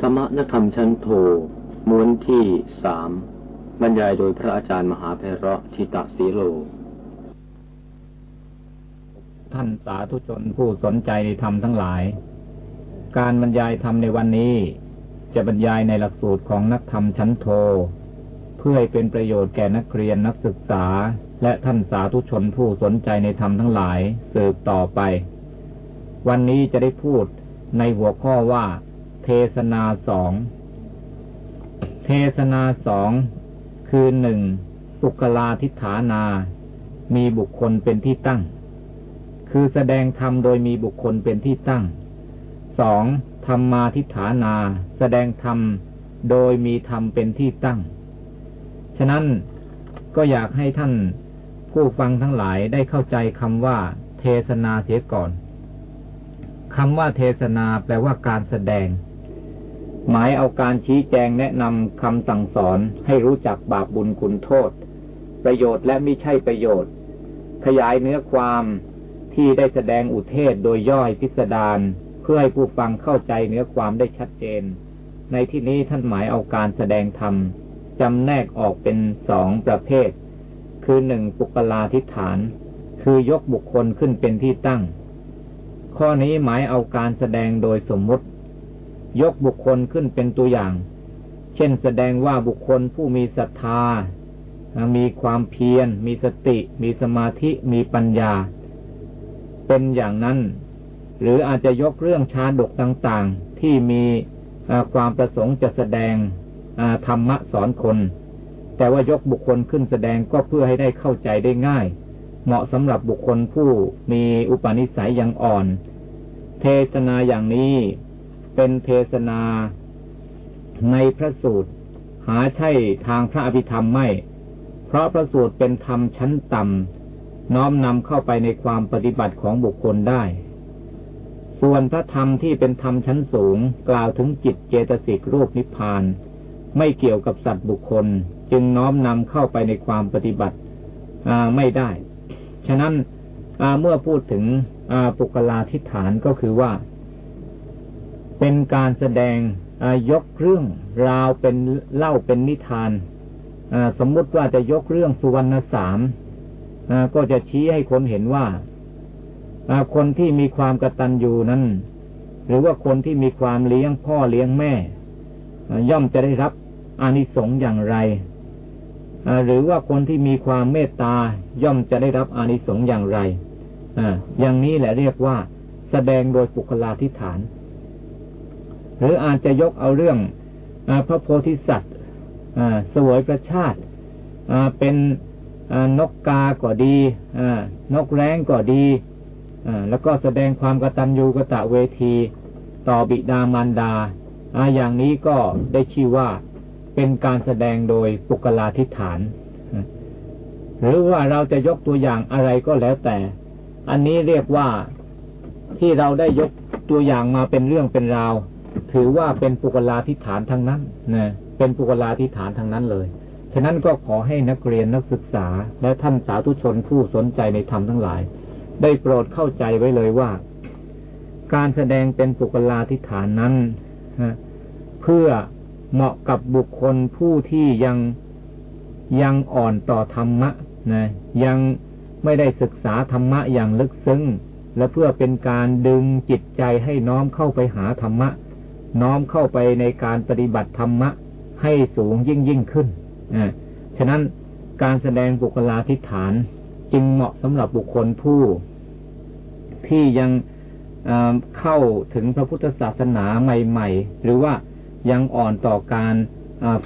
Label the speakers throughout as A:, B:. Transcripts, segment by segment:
A: ธรรมนธรรมชั้นโทม้วนที่สามบรรยายโดยพระอาจารย์มหาเพระทิตะสีโล
B: ท่านสาธุชนผู้สนใจในธรรมทั้งหลาย การบรรยายธรรมในวันนี้ จะบรรยายในหลักสูตรของนักธรรมชั้นโท เพื่อให้เป็นประโยชน์แก่นักเรียนนักศึกษา และท่านสาธุชนผู้สนใจในธรรมทั้งหลายสืบต่อไป วันนี้จะได้พูดในหัวข้อว่า เทศนาสอง เทศนาสองคือหนึ่งปุกลาทิฐานา มีบุคคลเป็นที่ตั้ง คือแสดงธรรมโดยมีบุคคลเป็นที่ตั้งสองธรรมาทิฐานา แสดงธรรมโดยมีธรรมเป็นที่ตั้ง ฉะนั้นก็อยากให้ท่านผู้ฟังทั้งหลายได้เข้าใจคำว่า เทศนาเสียก่อนคำว่าเทศนาแปลว่าการแสดง หมายเอาการชี้แจงแนะนำคำสั่งสอนให้รู้จักบาปบุญคุณโทษ ประโยชน์และไม่ใช่ประโยชน์ ขยายเนื้อความที่ได้แสดงอุเทศโดยย่อยพิสดารเพื่อให้ผู้ฟังเข้าใจเนื้อความได้ชัดเจน ในที่นี้ท่านหมายเอาการแสดงธรรมจำแนกออกเป็นสองประเภท คือหนึ่งปุกลาธิฐาน คือยกบุคคลขึ้นเป็นที่ตั้ง ข้อนี้หมายเอาการแสดงโดยสมมุติ ยกบุคคลขึ้นเป็นตัวอย่าง เช่นแสดงว่าบุคคลผู้มีศรัทธา มีความเพียร มีสติ มีสมาธิ มีปัญญา เป็นอย่างนั้น หรืออาจจะยกเรื่องชาดกต่างๆ ที่มีความประสงค์จะแสดงธรรมะสอนคน แต่ว่ายกบุคคลขึ้นแสดงก็เพื่อให้ได้เข้าใจได้ง่าย เหมาะสำหรับบุคคลผู้มีอุปนิสัยยังอ่อน เทศนาอย่างนี้ เป็นเทศนาในพระสูตร หาใช่ทางพระอภิธรรมไม่ เพราะพระสูตรเป็นธรรมชั้นต่ำน้อมนำเข้าไปในความปฏิบัติของบุคคลได้ ส่วนพระธรรมที่เป็นธรรมชั้นสูง กล่าวถึงจิตเจตสิกรูปนิพพาน ไม่เกี่ยวกับสัตว์บุคคล จึงน้อมนำเข้าไปในความปฏิบัติไม่ได้ ฉะนั้นเมื่อพูดถึงปุกลาทิฐานก็คือว่า เป็นการแสดงยกเรื่องราวเป็นเล่าเป็นนิทานสมมุติว่าจะยกเรื่องสุวรรณสามก็จะชี้ให้คนเห็นว่าคนที่มีความกตัญญูนั้น หรือว่าคนที่มีความเลี้ยงพ่อเลี้ยงแม่ ย่อมจะได้รับอานิสงส์อย่างไรหรือว่าคนที่มีความเมตตาย่อมจะได้รับอานิสงส์อย่างไรอย่างนี้แหละเรียกว่า แสดงโดยปุคลาธิฐาน หรืออาจจะยกเอาเรื่องอพระโพธิสัตว์สวยประชาติเป็นนกกาก็ดีนกแร้งก็ดีแล้วก็แสดงความกตัญญูกะตะเวที ต่อบิดามารดาอย่างนี้ก็ได้ชื่อว่าเป็นการแสดงโดยปุกลาธิฐาน หรือว่าเราจะยกตัวอย่างอะไรก็แล้วแต่ อันนี้เรียกว่าที่เราได้ยกตัวอย่างมาเป็นเรื่องเป็นราว ถือว่าเป็นปุกลาธิฐานทั้งนั้นนะเป็นปุกลาธิฐานทั้งนั้นเลย ฉะนั้นก็ขอให้นักเรียนนักศึกษา และท่านสาธุชนผู้สนใจในธรรมทั้งหลาย ได้โปรดเข้าใจไว้เลยว่า การแสดงเป็นปุกลาธิฐานนั้นเพื่อเหมาะกับบุคคลผู้ที่ยังยังอ่อนต่อธรรมะนะยังไม่ได้ศึกษาธรรมะอย่างลึกซึ้งและเพื่อเป็นการดึงจิตใจให้น้อมเข้าไปหาธรรมะ น้อมเข้าไปในการปฏิบัติธรรมะให้สูงยิ่งยิ่งขึ้นอ่าฉะนั้นการแสดงบุคลาธิฐานจึงเหมาะสำหรับบุคคลผู้ที่ยังเข้าถึงพระพุทธศาสนาใหม่ ๆ หรือว่ายังอ่อนต่อการ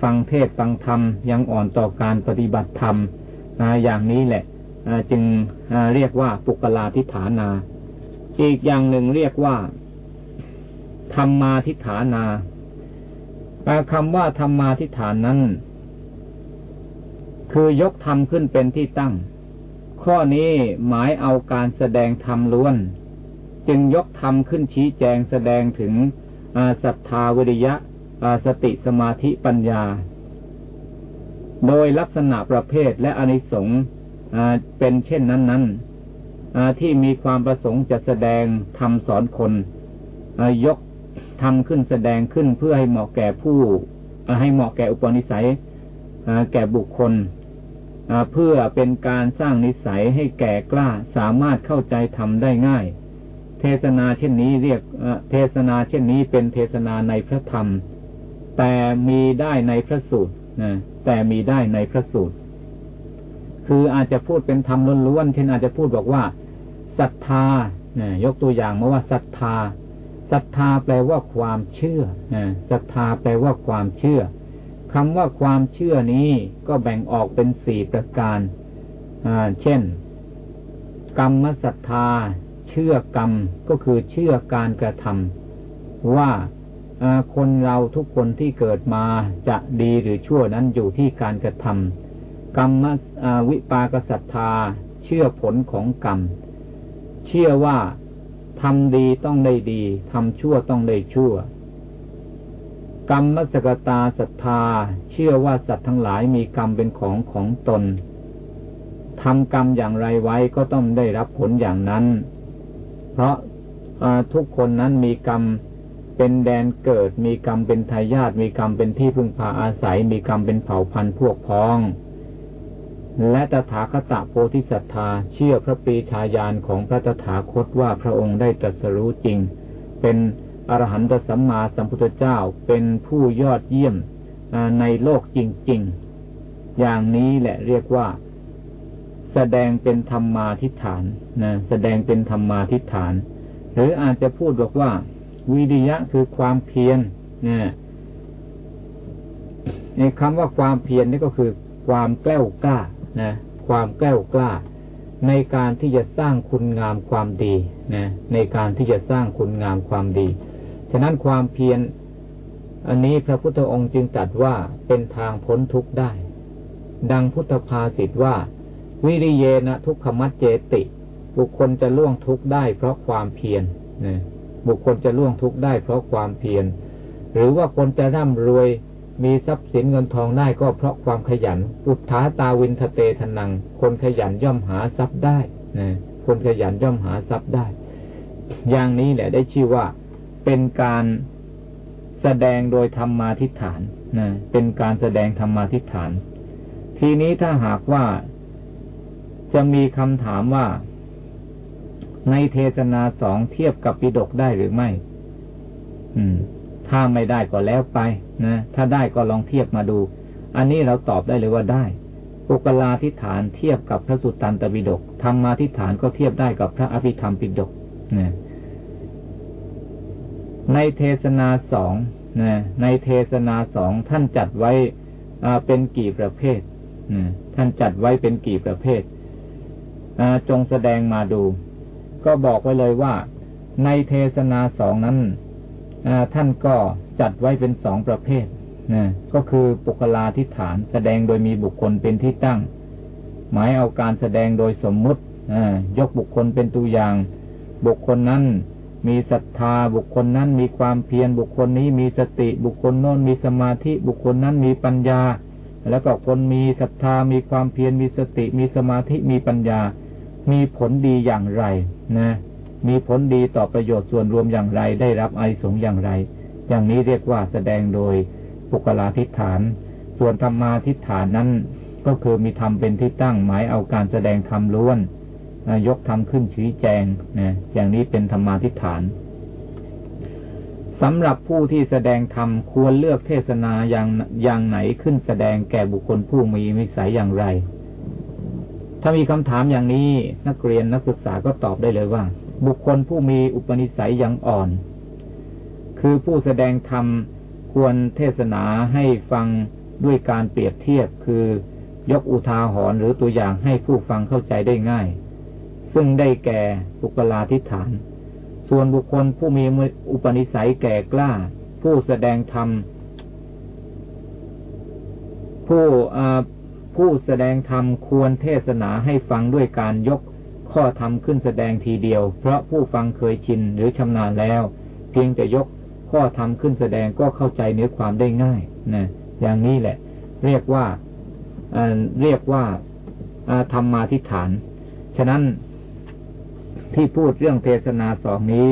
B: ฟังเทศฟังธรรม ยังอ่อนต่อการปฏิบัติธรรมอย่างนี้แหละจึงเรียกว่าปุกลาทิฐานา อีกอย่างหนึ่งเรียกว่า ธรรมาทิฐานาคำว่าธรรมาทิฐานนั้น คือยกธรรมขึ้นเป็นที่ตั้ง ข้อนี้หมายเอาการแสดงธรรมล้วน จึงยกธรรมขึ้นชี้แจงแสดงถึงศรัทธาวิริยะสติสมาธิปัญญา โดยลักษณะประเภทและอนิสงส์เป็นเช่นนั้นนั้นที่มีความประสงค์จะแสดงทำสอนคนยก ทำขึ้นแสดงขึ้นเพื่อให้เหมาะแก่ผู้ให้เหมาะแก่อุปนิสัยแก่บุคคลเพื่อเป็นการสร้างนิสัยให้แก่กล้าสามารถเข้าใจทำได้ง่าย เทศนาเช่นนี้เรียกเทศนาเช่นนี้เป็นเทศนาในพระธรรม แต่มีได้ในพระสูตรนะแต่มีได้ในพระสูตร คืออาจจะพูดเป็นธรรมล้วนๆเช่นอาจจะพูดบอกว่าศรัทธายกตัวอย่างมาว่าศรัทธา ศรัทธาแปลว่าความเชื่อศรัทธาแปลว่าความเชื่อคำว่าความเชื่อนี้ก็แบ่งออกเป็นสี่ประการเช่น กรรมศรัทธา เชื่อกรรมก็คือเชื่อการกระทำว่าคนเราทุกคนที่เกิดมาจะดีหรือชั่วนั้นอยู่ที่การกระทำกรรมวิปากศรัทธา เชื่อผลของกรรม เชื่อว่า ทำดีต้องได้ดีทำชั่วต้องได้ชั่ว กรรมสกตาศรัทธา เชื่อว่าสัตว์ทั้งหลายมีกรรมเป็นของของตนทำกรรมอย่างไรไว้ก็ต้องได้รับผลอย่างนั้น เพราะทุกคนนั้นมีกรรมเป็นแดนเกิด มีกรรมเป็นทายาทมีกรรมเป็นที่พึ่งพาอาศัย มีกรรมเป็นเผ่าพันธุ์พวกพ้อง และตถาคตโพธิศรัทธาเชื่อพระปีชาญาณของพระตถาคตว่าพระองค์ได้ตรัสรู้จริง เป็นอรหันตสัมมาสัมพุทธเจ้าเป็นผู้ยอดเยี่ยมในโลกจริง ๆ อย่างนี้แหละเรียกว่า แสดงเป็นธรรมาทิฏฐานนะแสดงเป็นธรรมาทิฏฐาน หรืออาจจะพูดบอกว่า วิริยะคือความเพียรนะในคำว่าความเพียรนี่ก็คือความแกล้วกล้า นะ ความแกล้วกล้า ในการที่จะสร้างคุณงามความดีนะในการที่จะสร้างคุณงามความดี ฉะนั้นความเพียรอันนี้พระพุทธองค์จึงตรัสว่าเป็นทางพ้นทุกข์ได้ ดังพุทธภาษิตว่า วิริเยนะทุกขมัจเจติ บุคคลจะล่วงทุกข์ได้เพราะความเพียรนะบุคคลจะล่วงทุกข์ได้เพราะความเพียร หรือว่าคนจะร่ำรวย มีทรัพย์สินเงินทองได้ก็เพราะความขยัน อุทาตาวินทเตทนัง คนขยันย่อมหาทรัพย์ได้นะคนขยันย่อมหาทรัพย์ได้ อย่างนี้แหละได้ชื่อว่าเป็นการแสดงโดยธรรมาทิฏฐานนะเป็นการแสดงธรรมาทิฏฐาน ทีนี้ถ้าหากว่าจะมีคำถามว่า ในเทศนาสองเทียบกับปิดกได้หรือไม่ อืม ถ้าไม่ได้ก็แล้วไปนะถ้าได้ก็ลองเทียบมาดู อันนี้เราตอบได้เลยว่าได้ปุกลาทิฏฐานเทียบกับพระสุตตันตปิฎกธรรมาทิฏฐานก็เทียบได้กับพระอภิธรรมปิฎกนะในเทศนาสองนะในเทศนาสองท่านจัดไว้เป็นกี่ประเภทท่านจัดไว้เป็นกี่ประเภทจงแสดงมาดู ก็บอกไว้เลยว่า ในเทศนาสองนั้น ท่านก็จัดไว้เป็นสองประเภทนะก็คือปุคลาทิฐานแสดงโดยมีบุคคลเป็นที่ตั้ง หมายเอาการแสดงโดยสมมุติยกบุคคลเป็นตัวอย่าง บุคคลนั้นมีศรัทธาบุคคลนั้นมีความเพียรบุคคลนี้มีสติบุคคลโน้นมีสมาธิบุคคลนั้นมีปัญญา แล้วก็คนมีศรัทธามีความเพียรมีสติมีสมาธิมีปัญญา มีผลดีอย่างไรนะ มีผลดีต่อประโยชน์ส่วนรวมอย่างไร ได้รับไอสงอย่างไร อย่างนี้เรียกว่าแสดงโดยปุกลาทิฏฐาน ส่วนธรรมาทิฏฐานนั้นก็คือมีธรรมเป็นที่ตั้งหมายเอาการแสดงธรรมล้วนยกทำขึ้นชี้แจงนะอย่างนี้เป็นธรรมาทิฏฐานสำหรับผู้ที่แสดงธรรมควรเลือกเทศนาอย่างอย่างไหนขึ้นแสดงแก่บุคคลผู้มีมิสัยอย่างไร ถ้ามีคำถามอย่างนี้นักเรียนนักศึกษาก็ตอบได้เลยว่า บุคคลผู้มีอุปนิสัยย่างอ่อน คือผู้แสดงธรรมควรเทศนาให้ฟังด้วยการเปรียบเทียบ คือยกอุทาหรณ์หรือตัวอย่างให้ผู้ฟังเข้าใจได้ง่าย ซึ่งได้แก่บุคลาธิฐาน ส่วนบุคคลผู้มีอุปนิสัยแก่กล้า ผู้แสดงธรรมผู้ผู้แสดงธรรมควรเทศนาให้ฟังด้วยการยก ข้อธรรมขึ้นแสดงทีเดียว เพราะผู้ฟังเคยชินหรือชำนาญแล้ว เพียงแต่ยกข้อธรรมขึ้นแสดงก็เข้าใจเนื้อความได้ง่ายนะอย่างนี้แหละ เรียกว่าเรียกว่าธรรมาทิฐาน ฉะนั้นที่พูดเรื่องเทศนาสองนี้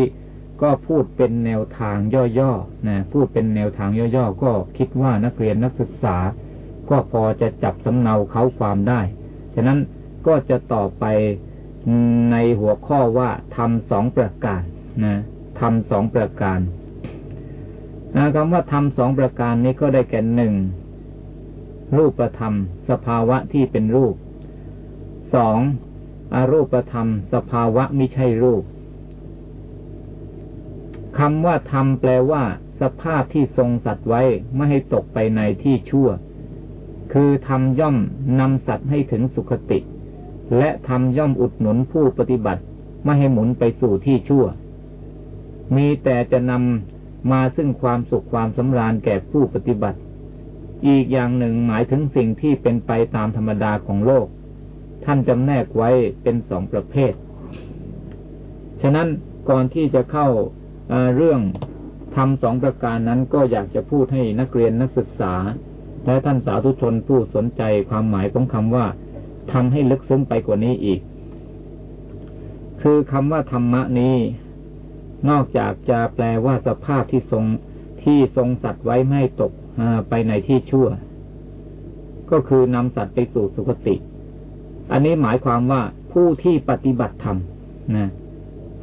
B: ก็พูดเป็นแนวทางย่อๆนะพูดเป็นแนวทางย่อๆก็คิดว่านักเรียนนักศึกษา ก็พอจะจับสำเนาเขาความได้ ฉะนั้นก็จะต่อไป ในหัวข้อว่าทำสองประการนะทำสองประการนะคำว่าทำสองประการนี้ก็ได้แก่หนึ่งรูปธรรม สภาวะที่เป็นรูปสองอรูปธรรม สภาวะไม่ใช่รูปคำว่าธรรมแปลว่า สภาพที่ทรงสัตว์ไว้ไม่ให้ตกไปในที่ชั่ว คือทำย่อมนำสัตว์ให้ถึงสุคติ และทำย่อมอุดหนุนผู้ปฏิบัติไม่ให้หมุนไปสู่ที่ชั่ว มีแต่จะนำมาซึ่งความสุขความสำราญแก่ผู้ปฏิบัติ อีกอย่างหนึ่งหมายถึงสิ่งที่เป็นไปตามธรรมดาของโลก ท่านจำแนกไว้เป็นสองประเภท ฉะนั้นก่อนที่จะเข้าเรื่องทำสองประการนั้นก็อยากจะพูดให้นักเรียนนักศึกษา และท่านสาธุชนผู้สนใจความหมายของคำว่า ทำให้ลึกซึ้งไปกว่านี้อีก คือคำว่าธรรมะนี้ นอกจากจะแปลว่าสภาพที่ทรงที่ทรงสัตว์ไว้ไม่ตกไปในที่ชั่ว ก็คือนำสัตว์ไปสู่สุคติ อันนี้หมายความว่าผู้ที่ปฏิบัติธรรมนะ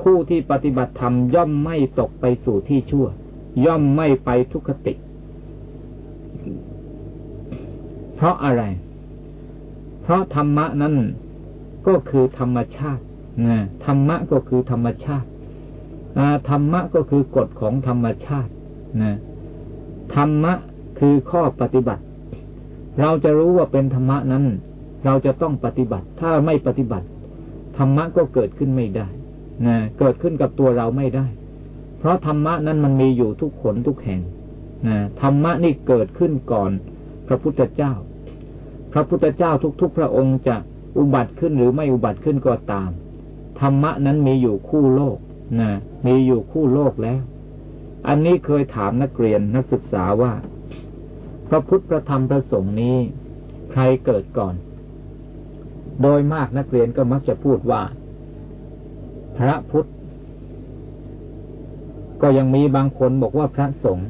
B: ผู้ที่ปฏิบัติธรรมย่อมไม่ตกไปสู่ที่ชั่ว ย่อมไม่ไปทุกติ เพราะอะไร เพราะธรรมะนั้นก็คือธรรมชาตินะธรรมะก็คือธรรมชาติธรรมะก็คือกฎของธรรมชาตินะธรรมะคือข้อปฏิบัติ เราจะรู้ว่าเป็นธรรมะนั้น เราจะต้องปฏิบัติ ถ้าไม่ปฏิบัติ ธรรมะก็เกิดขึ้นไม่ได้นะเกิดขึ้นกับตัวเราไม่ได้ เพราะธรรมะนั้นมันมีอยู่ทุกขนทุกแห่งนะธรรมะนี่เกิดขึ้นก่อนพระพุทธเจ้า พระพุทธเจ้าทุก ๆ พระองค์จะอุบัติขึ้นหรือไม่อุบัติขึ้นก็ตาม ธรรมะนั้นมีอยู่คู่โลกนะมีอยู่คู่โลกแล้ว อันนี้เคยถามนักเรียนนักศึกษาว่า พระพุทธพระธรรมพระสงฆ์นี้ ใครเกิดก่อน โดยมากนักเรียนก็มักจะพูดว่า พระพุทธ ก็ยังมีบางคนบอกว่าพระสงฆ์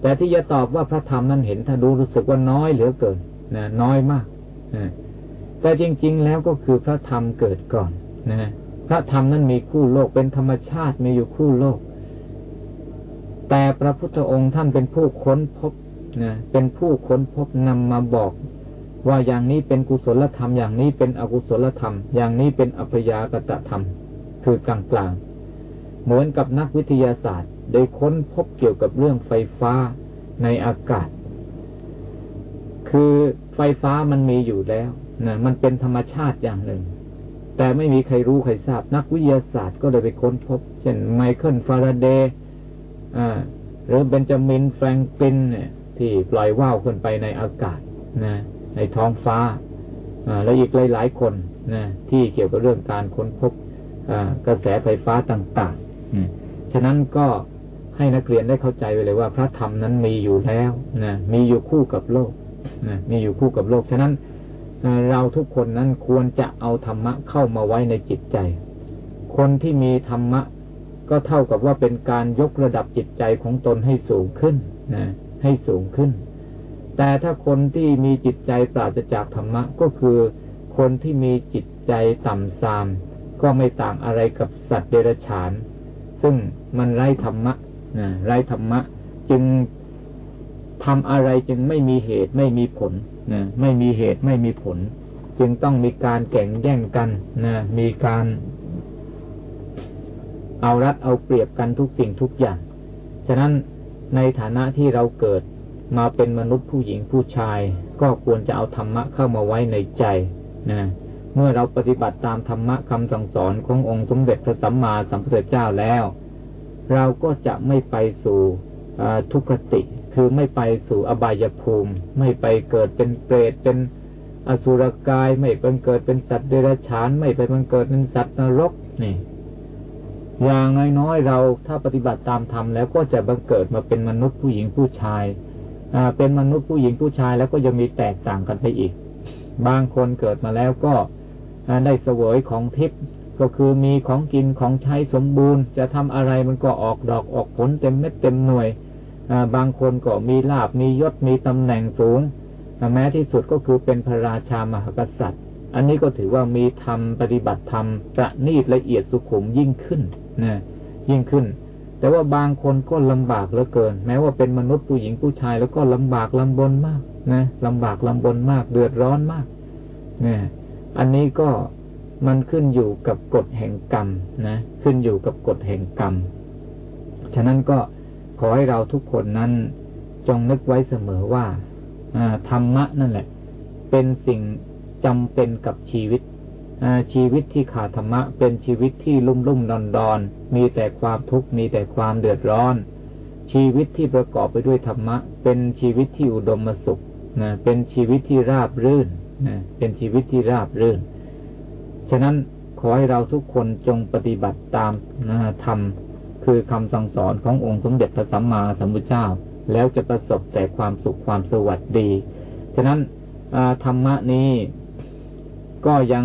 B: แต่ที่จะตอบว่าพระธรรมนั้นเห็นถ้าดูรู้สึกว่าน้อยเหลือเกิน นะน้อยมากนะแต่จริง ๆ แล้วก็คือพระธรรมเกิดก่อนนะพระธรรมนั้นมีคู่โลกเป็นธรรมชาติมีอยู่คู่โลก แต่พระพุทธองค์ท่านเป็นผู้ค้นพบนะเป็นผู้ค้นพบนำมาบอก ว่าอย่างนี้เป็นกุศลธรรม อย่างนี้เป็นอกุศลธรรม อย่างนี้เป็นอัพยากตธรรม คือกลางกลางเหมือนกับนักวิทยาศาสตร์ ได้ค้นพบเกี่ยวกับเรื่องไฟฟ้าในอากาศ คือไฟฟ้ามันมีอยู่แล้วนะมันเป็นธรรมชาติอย่างหนึ่ง แต่ไม่มีใครรู้ใครทราบ นักวิทยาศาสตร์ก็เลยไปค้นพบ เช่นไมเคิลฟาราเดย์หรือเบนจามินแฟรงกินเนี่ย ที่ปล่อยว่าวขึ้นไปในอากาศนะในท้องฟ้าและอีกหลายๆคนนะที่เกี่ยวกับเรื่องการค้นพบกระแสไฟฟ้าต่างๆฉะนั้นก็ให้นักเรียนได้เข้าใจไว้เลยว่า พระธรรมนั้นมีอยู่แล้วนะมีอยู่คู่กับโลก มีอยู่คู่กับโลก ฉะนั้นเราทุกคนนั้นควรจะเอาธรรมะเข้ามาไว้ในจิตใจ คนที่มีธรรมะ ก็เท่ากับว่าเป็นการยกระดับจิตใจของตนให้สูงขึ้นนะให้สูงขึ้น แต่ถ้าคนที่มีจิตใจปราศจากธรรมะก็คือคนที่มีจิตใจต่ำทราม ก็ไม่ต่างอะไรกับสัตว์เดรัจฉาน ซึ่งมันไร้ธรรมะนะไร้ธรรมะ จึง ทำอะไรจึงไม่มีเหตุไม่มีผลนะไม่มีเหตุไม่มีผล จึงต้องมีการแข่งแย่งกันนะมีการ เอารัดเอาเปรียบกันทุกสิ่งทุกอย่าง ฉะนั้นในฐานะที่เราเกิดมาเป็นมนุษย์ผู้หญิงผู้ชาย ก็ควรจะเอาธรรมะเข้ามาไว้ในใจนะเมื่อเราปฏิบัติตามธรรมะคำสั่งสอนขององค์สมเด็จพระสัมมาสัมพุทธเจ้าแล้ว เราก็จะไม่ไปสู่ทุกขติ คือไม่ไปสู่อบายภูมิ ไม่ไปเกิดเป็นเปรตเป็นอสุรกายไม่เป็นเกิดเป็นสัตว์เดรัจฉาน ไม่ไปมันเกิดเป็นสัตว์นรกนี่อย่างน้อยๆเราถ้าปฏิบัติตามธรรมแล้วก็จะบังเกิดมาเป็นมนุษย์ผู้หญิงผู้ชายเป็นมนุษย์ผู้หญิงผู้ชายแล้วก็ยังมีแตกต่างกันไปอีก บางคนเกิดมาแล้วก็ได้เสวยของทิพย์ก็คือมีของกินของใช้สมบูรณ์ จะทำอะไรมันก็ออกดอกออกผลเต็มเม็ดเต็มหน่วย บางคนก็มีลาบมียศมีตำแหน่งสูงแม้ที่สุดก็คือเป็นพระราชามหากษัตริย์ อันนี้ก็ถือว่ามีธรรมปฏิบัติธรรมประณีตละเอียดสุขุมยิ่งขึ้นนะยิ่งขึ้น แต่ว่าบางคนก็ลำบากเหลือเกิน แม้ว่าเป็นมนุษย์ผู้หญิงผู้ชาย แล้วก็ลำบากลำบนมากนะลำบากลำบนมากเดือดร้อนมากเนี่ยอันนี้ก็มันขึ้นอยู่กับกฎแห่งกรรมนะ ขึ้นอยู่กับกฎแห่งกรรม ฉะนั้นก็ ขอให้เราทุกคนนั้นจงนึกไว้เสมอว่าธรรมะนั่นแหละ เป็นสิ่งจำเป็นกับชีวิตชีวิตที่ขาดธรรมะ เป็นชีวิตที่ลุ่มลุ่มดอนดอนมีแต่ความทุกข์มีแต่ความเดือดร้อน ชีวิตที่ประกอบไปด้วยธรรมะ เป็นชีวิตที่อุดมสุขนะเป็นชีวิตที่ราบรื่นนะเป็นชีวิตที่ราบรื่น ฉะนั้นขอให้เราทุกคนจงปฏิบัติตามนะธรรม คือคำสั่งสอนขององค์สมเด็จพระสัมมาสัมพุทธเจ้า แล้วจะประสบแต่ความสุขความสวัสดี ฉะนั้นธรรมะนี้ก็ยัง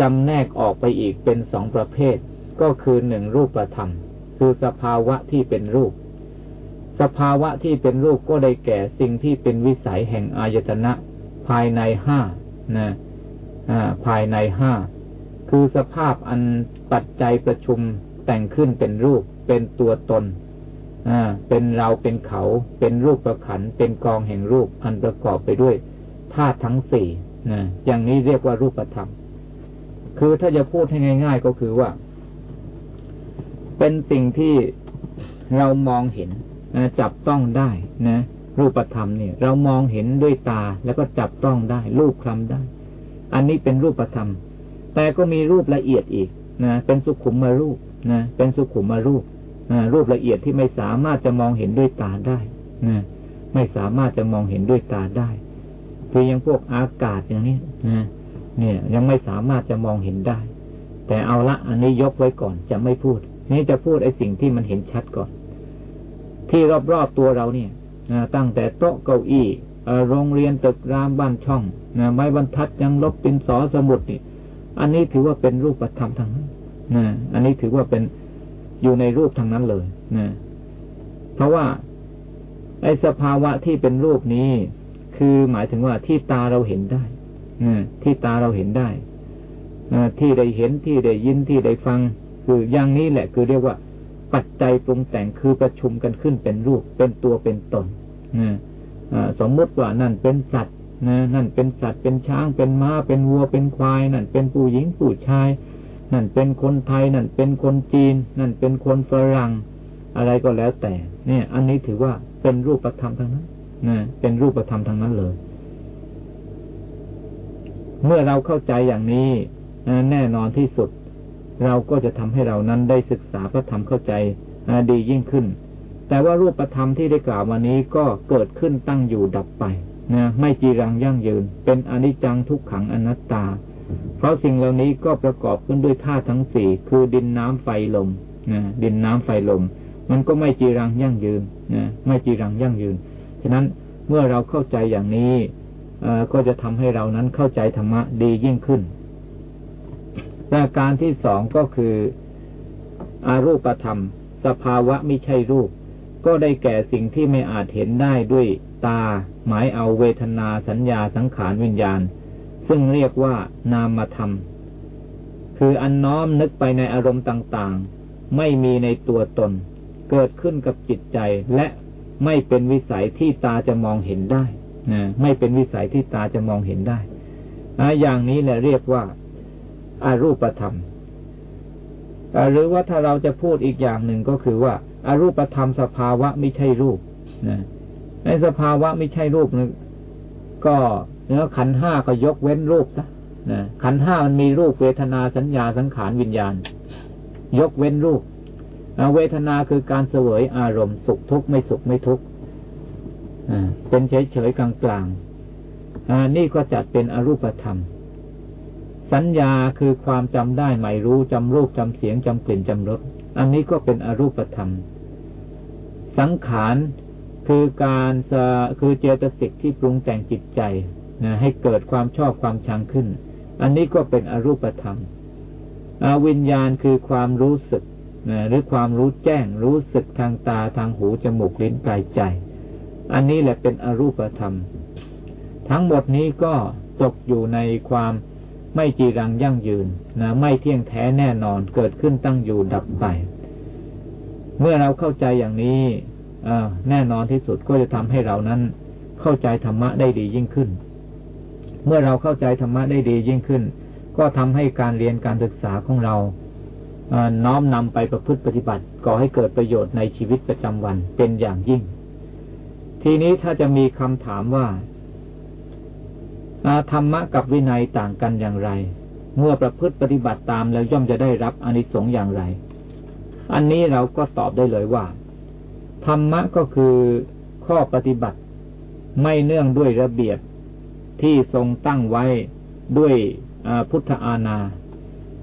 B: จำแนกออกไปอีกเป็นสองประเภท ก็คือหนึ่งรูปธรรม คือสภาวะที่เป็นรูป สภาวะที่เป็นรูปก็ได้แก่สิ่งที่เป็นวิสัยแห่งอายตนะ ภายในห้านะภายในห้าคือสภาพอันปัจจัยประชุม แต่งขึ้นเป็นรูป เป็นตัวตนอ่าเป็นเราเป็นเขา เป็นรูปประขัน เป็นกองแห่งรูป อันประกอบไปด้วยธาตุทั้งสี่นะอย่างนี้เรียกว่ารูปธรรม คือถ้าจะพูดให้ง่าย ๆ ก็คือว่า เป็นสิ่งที่เรามองเห็นจับต้องได้นะ รูปธรรมเนี่ย เรามองเห็นด้วยตาแล้วก็จับต้องได้ รูปคลำได้ อันนี้เป็นรูปธรรม แต่ก็มีรูปละเอียดอีกนะเป็นสุขุมมารูป นะเป็นสุขุมารูปนะรูปละเอียดที่ไม่สามารถจะมองเห็นด้วยตาได้นะไม่สามารถจะมองเห็นด้วยตาได้คือยังพวกอากาศอย่างนี้นะเนี่ย ยังไม่สามารถจะมองเห็นได้ แต่เอาละอันนี้ยกไว้ก่อนจะไม่พูด นี่จะพูดไอ้สิ่งที่มันเห็นชัดก่อน ที่รอบๆตัวเราเนี่ยตั้งแต่โต๊ะเก้าอี้โรงเรียนตึกรามบ้านช่องไม้บรรทัดยังลบเป็นสอสมุดนี่อันนี้ถือว่าเป็นรูปธรรมทั้งนั้น นะอันนี้ถือว่าเป็นอยู่ในรูปทั้งนั้นเลยนะเพราะว่าไอ้สภาวะที่เป็นรูปนี้ คือหมายถึงว่าที่ตาเราเห็นได้นะที่ตาเราเห็นได้ที่ได้เห็นที่ได้ยินที่ได้ฟัง คืออย่างนี้แหละ คือเรียกว่า ปัจจัยปรุงแต่งคือประชุมกันขึ้นเป็นรูป เป็นตัวเป็นตนนะสมมติว่านั่นเป็นสัตว์นะนั่นเป็นสัตว์เป็นช้างเป็นม้าเป็นวัวเป็นควาย นั่นเป็นผู้หญิงผู้ชาย นั่นเป็นคนไทย นั่นเป็นคนจีน นั่นเป็นคนฝรั่ง อะไรก็แล้วแต่ เนี่ย อันนี้ถือว่าเป็นรูปธรรมทั้งนั้นนะเป็นรูปธรรมทั้งนั้นเลย เมื่อเราเข้าใจอย่างนี้แน่นอนที่สุด เราก็จะทำให้เรานั้นได้ศึกษาพระธรรมเข้าใจดียิ่งขึ้น แต่ว่ารูปธรรมที่ได้กล่าวมานี้ก็เกิดขึ้นตั้งอยู่ดับไปนะไม่จีรังยั่งยืน เป็นอนิจจังทุกขังอนัตตา เพราะสิ่งเหล่านี้ก็ประกอบขึ้นด้วยธาตุทั้งสี่คือดินน้ำไฟลมนะดินน้ำไฟลม มันก็ไม่จีรังยั่งยืนนะไม่จีรังยั่งยืนฉะนั้นเมื่อเราเข้าใจอย่างนี้ก็จะทำให้เรานั้นเข้าใจธรรมะดียิ่งขึ้นประการที่สองก็คืออารูปธรรม สภาวะไม่ใช่รูป ก็ได้แก่สิ่งที่ไม่อาจเห็นได้ด้วยตา หมายเอาเวทนาสัญญาสังขารวิญญาณ ซึ่งเรียกว่านามธรรมคืออันน้อมนึกไปในอารมณ์ต่างๆ ไม่มีในตัวตน เกิดขึ้นกับจิตใจและไม่เป็นวิสัยที่ตาจะมองเห็นได้นะไม่เป็นวิสัยที่ตาจะมองเห็นได้อย่างนี้แหละเรียกว่าอารูปธรรม หรือว่าถ้าเราจะพูดอีกอย่างหนึ่งก็คือว่าอารูปธรรมสภาวะไม่ใช่รูปนะในสภาวะไม่ใช่รูปนึงก็ เนื้อขันห้าก็ยกเว้นรูปซะนะขันห้ามันมีรูปเวทนาสัญญาสังขารวิญญาณ ยกเว้นรูปเวทนาคือการเสวยอารมณ์สุขทุกข์ไม่สุขไม่ทุกข์เป็นเฉยเฉยกลางกลางนี่ก็จัดเป็นอรูปธรรม สัญญาคือความจำได้หมายรู้จำรูปจำเสียงจำกลิ่นจำรสอันนี้ก็เป็นอรูปธรรม สังขารคือการคือเจตสิกที่ปรุงแต่งจิตใจ นะให้เกิดความชอบความชังขึ้น อันนี้ก็เป็นอรูปธรรมอวิญญาณคือความรู้สึกหรือความรู้แจ้งรู้สึกทางตาทางหูจมูกลิ้นกายใจ อันนี้แหละเป็นอรูปธรรม ทั้งหมดนี้ก็ตกอยู่ในความไม่จีรังยั่งยืนนะไม่เที่ยงแท้แน่นอนเกิดขึ้นตั้งอยู่ดับไป เมื่อเราเข้าใจอย่างนี้แน่นอนที่สุดก็จะทำให้เรานั้น เข้าใจธรรมะได้ดียิ่งขึ้น เมื่อเราเข้าใจธรรมะได้ดียิ่งขึ้น ก็ทำให้การเรียนการศึกษาของเราน้อมนำไปประพฤติปฏิบัติก่อให้เกิดประโยชน์ในชีวิตประจำวันเป็นอย่างยิ่ง ทีนี้ถ้าจะมีคำถามว่าธรรมะกับวินัยต่างกันอย่างไร เมื่อประพฤติปฏิบัติตามแล้วย่อมจะได้รับอนิสงส์อย่างไร อันนี้เราก็ตอบได้เลยว่า ธรรมะก็คือข้อปฏิบัติไม่เนื่องด้วยระเบียบ ที่ทรงตั้งไว้ด้วยพุทธาณา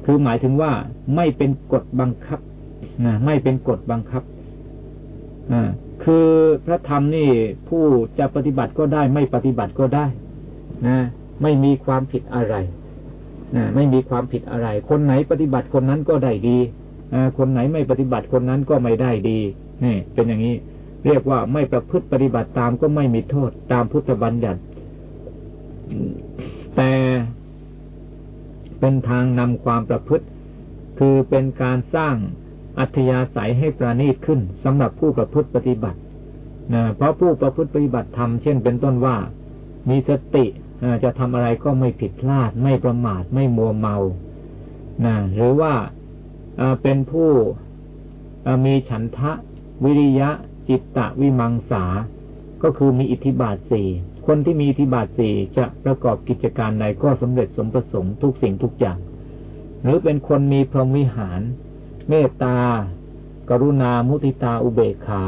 B: คือหมายถึงว่าไม่เป็นกฎบังคับนะไม่เป็นกฎบังคับอคือพระธรรมนี่ผู้จะปฏิบัติก็ได้ ไม่ปฏิบัติก็ได้นะไม่มีความผิดอะไรนะไม่มีความผิดอะไร คนไหนปฏิบัติคนนั้นก็ได้ดีอคนไหนไม่ปฏิบัติคนนั้นก็ไม่ได้ดีนี่เป็นอย่างนี้ เรียกว่าไม่ประพฤติปฏิบัติตามก็ไม่มีโทษ ตามพุทธบัญญัติ แต่เป็นทางนำความประพฤติ คือเป็นการสร้างอัธยาศัยให้ประณีตขึ้นสำหรับผู้ประพฤติปฏิบัตินะเพราะผู้ประพฤติปฏิบัติธรรมเช่นเป็นต้นว่า มีสติจะทำอะไรก็ไม่ผิดพลาด ไม่ประมาทไม่มัวเมานะหรือว่าเป็นผู้มีฉันทะ วิริยะ จิตตะวิมังสา ก็คือมีอิทธิบาทสี่ คนที่มีทิบาทสี่จะประกอบกิจการใดก็สำเร็จสมประสงค์ทุกสิ่งทุกอย่าง หรือเป็นคนมีพรหมวิหาร เมตตา กรุณา มุติตา อุเบกขา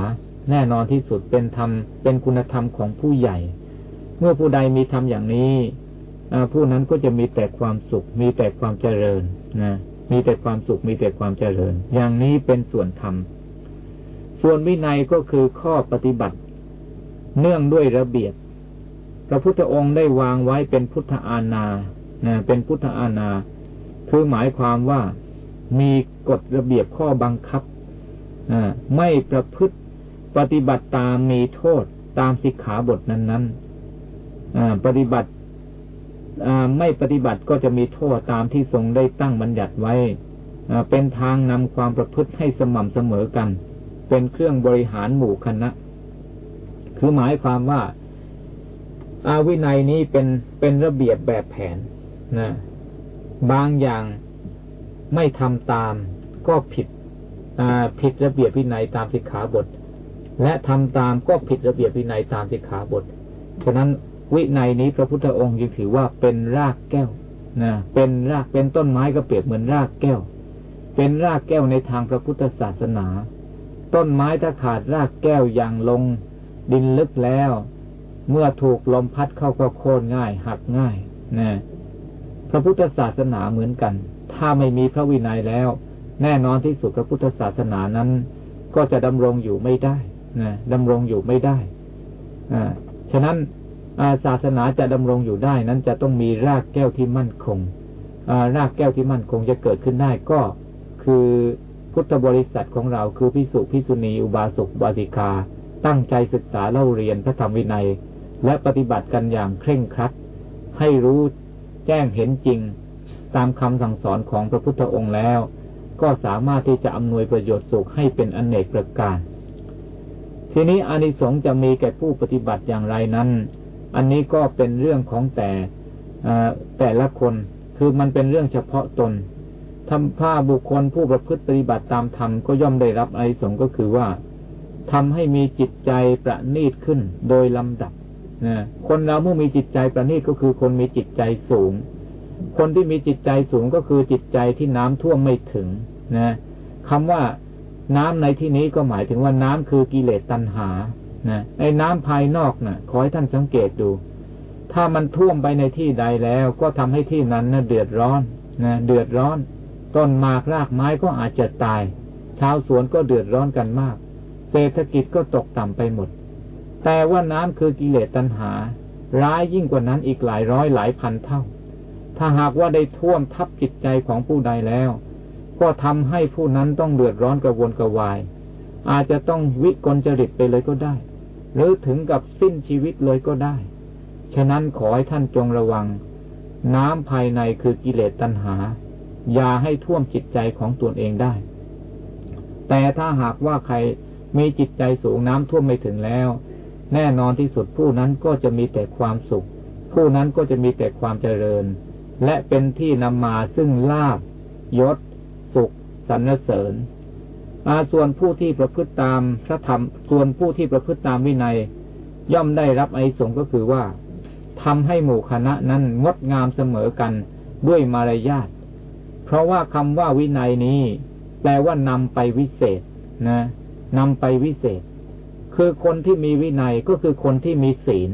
B: แน่นอนที่สุดเป็นธรรม เป็นคุณธรรมของผู้ใหญ่ เมื่อผู้ใดมีธรรมอย่างนี้ผู้นั้นก็จะมีแต่ความสุข มีแต่ความเจริญนะมีแต่ความสุขมีแต่ความเจริญ อย่างนี้เป็นส่วนธรรม ส่วนวินัยก็คือข้อปฏิบัติ เนื่องด้วยระเบียบ พระพุทธองค์ได้วางไว้เป็นพุทธอาณานะเป็นพุทธอาณา คือหมายความว่ามีกฎระเบียบข้อบังคับไม่ประพฤติปฏิบัติตามมีโทษตามสิกขาบทนั้นๆปฏิบัติไม่ปฏิบัติก็จะมีโทษตามที่ทรงได้ตั้งบัญญัติไว้เป็นทางนำความประพฤติให้สม่ำเสมอกัน เป็นเครื่องบริหารหมู่คณะ คือหมายความว่า อาวินัยนี้เป็นเป็นระเบียบแบบแผนนะบางอย่างไม่ทำตามก็ผิดผิดระเบียบวินัยตามสิกขาบท และทำตามก็ผิดระเบียบวินัยตามสิกขาบท ฉะนั้นวินัยนี้พระพุทธองค์ยังถือว่าเป็นรากแก้วนะเป็นรากเป็นต้นไม้ก็เปรียบเหมือนรากแก้ว เป็นรากแก้วในทางพระพุทธศาสนา ต้นไม้ถ้าขาดรากแก้วอย่างลงดินลึกแล้ว เมื่อถูกลมพัดเข้าก็โค่นง่าย หักง่ายนะพระพุทธศาสนาเหมือนกัน ถ้าไม่มีพระวินัยแล้ว แน่นอนที่สุดพระพุทธศาสนานั้น ก็จะดำรงอยู่ไม่ได้นะดำรงอยู่ไม่ได้อ่าฉะนั้นศาสนาจะดำรงอยู่ได้นั้นจะต้องมีรากแก้วที่มั่นคงรากแก้วที่มั่นคงจะเกิดขึ้นได้ก็คือพุทธบริษัทของเราคือพิสุพิสุณีอุบาสกบาสิกา ตั้งใจศึกษาเล่าเรียนพระธรรมวินัย และปฏิบัติกันอย่างเคร่งครัด ให้รู้แจ้งเห็นจริง ตามคำสั่งสอนของพระพุทธองค์แล้ว ก็สามารถที่จะอำนวยประโยชน์สุขให้เป็นอนเนกประการ ทีนี้อานิสงส์จะมีแก่ผู้ปฏิบัติอย่างไรนั้น อันนี้ก็เป็นเรื่องของแต่แต่ละคนคือมันเป็นเรื่องเฉพาะตนทำผ้าบุคคลผู้ประพฤติปฏิบัติตามธรรมก็ย่อมได้รับอานิสงส์ก็คือว่าทำให้มีจิตใจประณีตขึ้นโดยลำดับ นะคนเราเมื่อมีจิตใจประณีตก็คือคนมีจิตใจสูง คนที่มีจิตใจสูงก็คือจิตใจที่น้ำท่วมไม่ถึงนะคำว่าน้ำในที่นี้ก็หมายถึงว่าน้ำคือกิเลสตัณหานะไอ้น้ำภายนอกนะ่ะ ขอให้ท่านสังเกตดู ถ้ามันท่วมไปในที่ใดแล้วก็ทำให้ที่นั้นนะเดือดร้อนนะเดือดร้อน ต้นมากรากไม้ก็อาจจะตาย ชาวสวนก็เดือดร้อนกันมาก เศรษฐกิจก็ตกต่ำไปหมด แต่ว่าน้ำคือกิเลสตัณหา ร้ายยิ่งกว่านั้นอีกหลายร้อยหลายพันเท่า ถ้าหากว่าได้ท่วมทับจิตใจของผู้ใดแล้ว ก็ทำให้ผู้นั้นต้องเดือดร้อนกระวนกระวาย อาจจะต้องวิกลจริตไปเลยก็ได้ หรือถึงกับสิ้นชีวิตเลยก็ได้ ฉะนั้นขอให้ท่านจงระวัง น้ำภายในคือกิเลสตัณหา อย่าให้ท่วมจิตใจของตนเองได้ แต่ถ้าหากว่าใครมีจิตใจสูงน้ำท่วมไม่ถึงแล้ว แน่นอนที่สุดผู้นั้นก็จะมีแต่ความสุข ผู้นั้นก็จะมีแต่ความเจริญ และเป็นที่นำมาซึ่งลาบยศ สุขสรรเสริญอาส่วนผู้ที่ประพฤติตามพระธรรม ส่วนผู้ที่ประพฤติตามวินัย ย่อมได้รับไอสงก็คือว่าทำให้หมู่คณะนั้นงดงามเสมอกันด้วยมารยาทเพราะว่าคำว่าวินัยนี้ แปลว่านำไปวิเศษนะนำไปวิเศษ คือคนที่มีวินัยก็คือคนที่มีศีล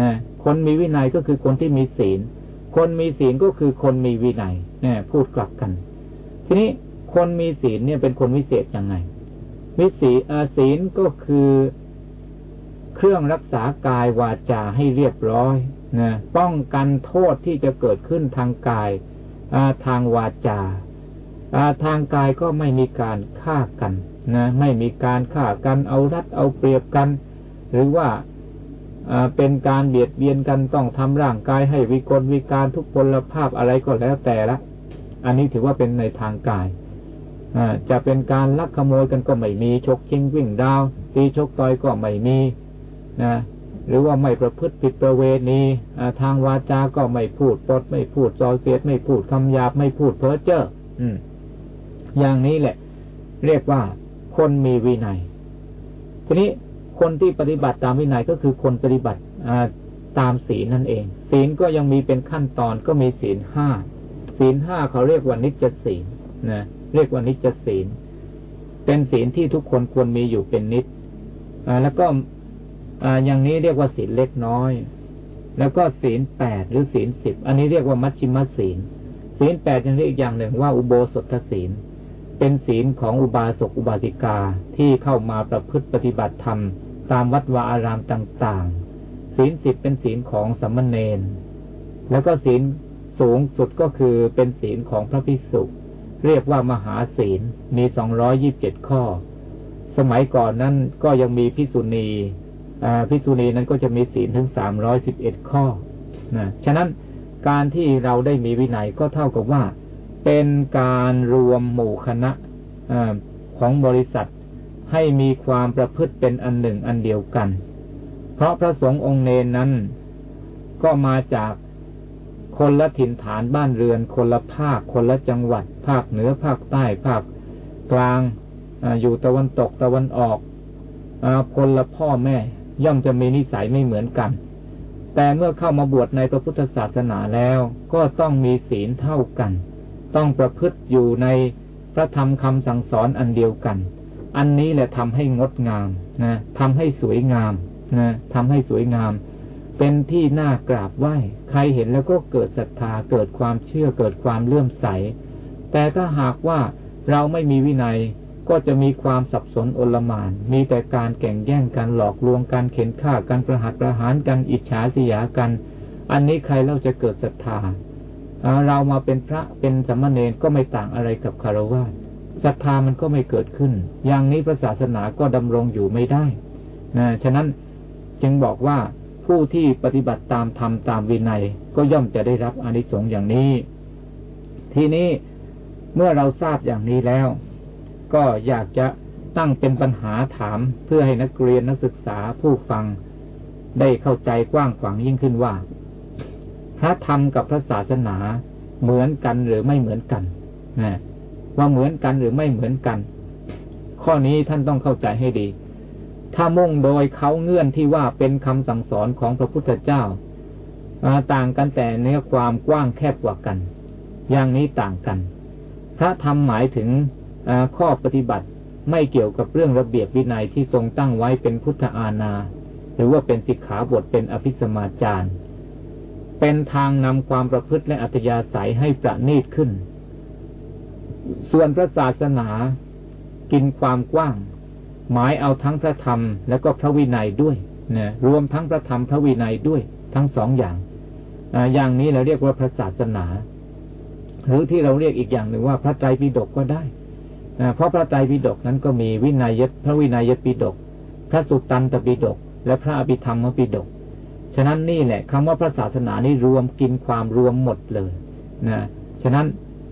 B: นะคนมีวินัยก็คือคนที่มีศีล คนมีศีลก็คือคนมีวินัยนี่ยพูดกลับกัน ทีนี้คนมีศีลเนี่ยเป็นคนวิเศษยังไง วิสีศีลก็คือเครื่องรักษากายวาจาให้เรียบร้อยนะป้องกันโทษที่จะเกิดขึ้นทางกายทางวาจาทางกายก็ไม่มีการฆ่ากัน นะไม่มีการฆ่ากันเอารัดเอาเปรียบกัน หรือว่าเป็นการเบียดเบียนกันต้องทำร่างกายให้วิกลวิการทุกพลภาพอะไรก็แล้วแต่ละ อันนี้ถือว่าเป็นในทางกายจะเป็นการลักขโมยกันก็ไม่มีชกชิงวิ่งดาว ตีชกต่อยก็ไม่มีนะหรือว่าไม่ประพฤติผิดประเวณีทางวาจาก็ไม่พูดปดไม่พูดจอเสียดไม่พูดคำหยาบไม่พูดเพ้อเจ้ออย่างนี้แหละ เรียกว่า คนมีวินัย ทีนี้คนที่ปฏิบัติตามวินัยก็คือคนปฏิบัติตามศีลนั่นเอง ศีลก็ยังมีเป็นขั้นตอนก็มีศีลห้าศีลห้าเขาเรียกว่านิจศีลนะเรียกว่านิจศีล เป็นศีลที่ทุกคนควรมีอยู่เป็นนิจแล้วก็อย่างนี้เรียกว่าศีลเล็กน้อย แล้วก็ศีลแปดหรือศีลสิบอันนี้เรียกว่ามัชชิมศีลศีลแปดยังเรียกอีกอย่างหนึ่งว่าอุโบสถศีล เป็นศีลของอุบาสกอุบาสิกาที่เข้ามาประพฤติปฏิบัติธรรม ตามวัดวาอารามต่างๆ ศีลสิบเป็นศีลของสัมมเนนแล้วก็ศีลสูงสุดก็คือเป็นศีลของพระภิกษุ เรียกว่ามหาศีลมีสองร้อยิบเจ็ดข้อ สมัยก่อนนั้นก็ยังมีพิสุณีพิสุณีนั้นก็จะมีศีลถึงสามร้อยสิบเอ็ดข้อนะฉะนั้นการที่เราได้มีวินัยก็เท่ากับว่า เป็นการรวมหมู่คณะอของบริษัทให้มีความประพฤติเป็นอันหนึ่งอันเดียวกัน เพราะพระสงฆ์องค์เนนนั้น ก็มาจากคนละถิ่นฐานบ้านเรือน คนละภาค คนละจังหวัด ภาคเหนือภาคใต้ภาคกลางออยู่ตะวันตกตะวันออกอคนละพ่อแม่ ย่อมจะมีนิสัยไม่เหมือนกัน แต่เมื่อเข้ามาบวชในพระพุทธศาสนาแล้ว ก็ต้องมีศีลเท่ากัน ต้องประพฤติอยู่ในพระธรรมคำสั่งสอนอันเดียวกัน อันนี้แหละทำให้งดงามนะทำให้สวยงามนะทำให้สวยงาม เป็นที่น่ากราบไหว้ ใครเห็นแล้วก็เกิดศรัทธา เกิดความเชื่อ เกิดความเลื่อมใส แต่ถ้าหากว่าเราไม่มีวินัย ก็จะมีความสับสนโอลมาน มีแต่การแข่งแย่งกัน หลอกลวงกัน เข็นฆ่ากัน ประหัตประหารกัน อิจฉาสิยากัน อันนี้ใครเล่าจะเกิดศรัทธา เรามาเป็นพระเป็นสัมมาเนรก็ไม่ต่างอะไรกับคารวะศรัทธามันก็ไม่เกิดขึ้น อย่างนี้พระศาสนาก็ดำรงอยู่ไม่ได้นะฉะนั้นจึงบอกว่าผู้ที่ปฏิบัติตามธรรมตามวินัย ก็ย่อมจะได้รับอนิสงส์อย่างนี้ ทีนี้เมื่อเราทราบอย่างนี้แล้ว ก็อยากจะตั้งเป็นปัญหาถามเพื่อให้นักเรียนนักศึกษาผู้ฟัง ได้เข้าใจกว้างขวางยิ่งขึ้นว่า พระธรรมกับพระศาสนาเหมือนกันหรือไม่เหมือนกันนะว่าเหมือนกันหรือไม่เหมือนกัน ข้อนี้ท่านต้องเข้าใจให้ดี ถ้ามุ่งโดยเขาเงื่อนที่ว่าเป็นคำสั่งสอนของพระพุทธเจ้าต่างกันแต่เนื้อความกว้างแคบกว่ากัน อย่างนี้ต่างกัน พระธรรมหมายถึงข้อปฏิบัติไม่เกี่ยวกับเรื่องระเบียบวินัยที่ทรงตั้งไว้เป็นพุทธาณาหรือว่าเป็นสิกขาบทเป็นอภิสมาจารย์ เป็นทางนำความประพฤติและอัตยาศัยให้ประณีตขึ้น ส่วนพระศาสนากินความกว้าง หมายเอาทั้งพระธรรมแล้วก็พระวินัยด้วยนะรวมทั้งพระธรรมพระวินัยด้วยทั้งสองอย่างออย่างนี้เราเรียกว่าพระศาสนา หรือที่เราเรียกอีกอย่างหนึ่งว่าพระไตรปิฎกก็ได้เพราะพระไตรปิฎกนั้นก็มีวินัยยพระวินัยปิฎกพระสุตตันตปิฎกและพระอภิธรรมปิฎก ฉะนั้นนี่แหละคำว่าพระศาสนานี่รวมกินความรวมหมดเลยนะฉะนั้น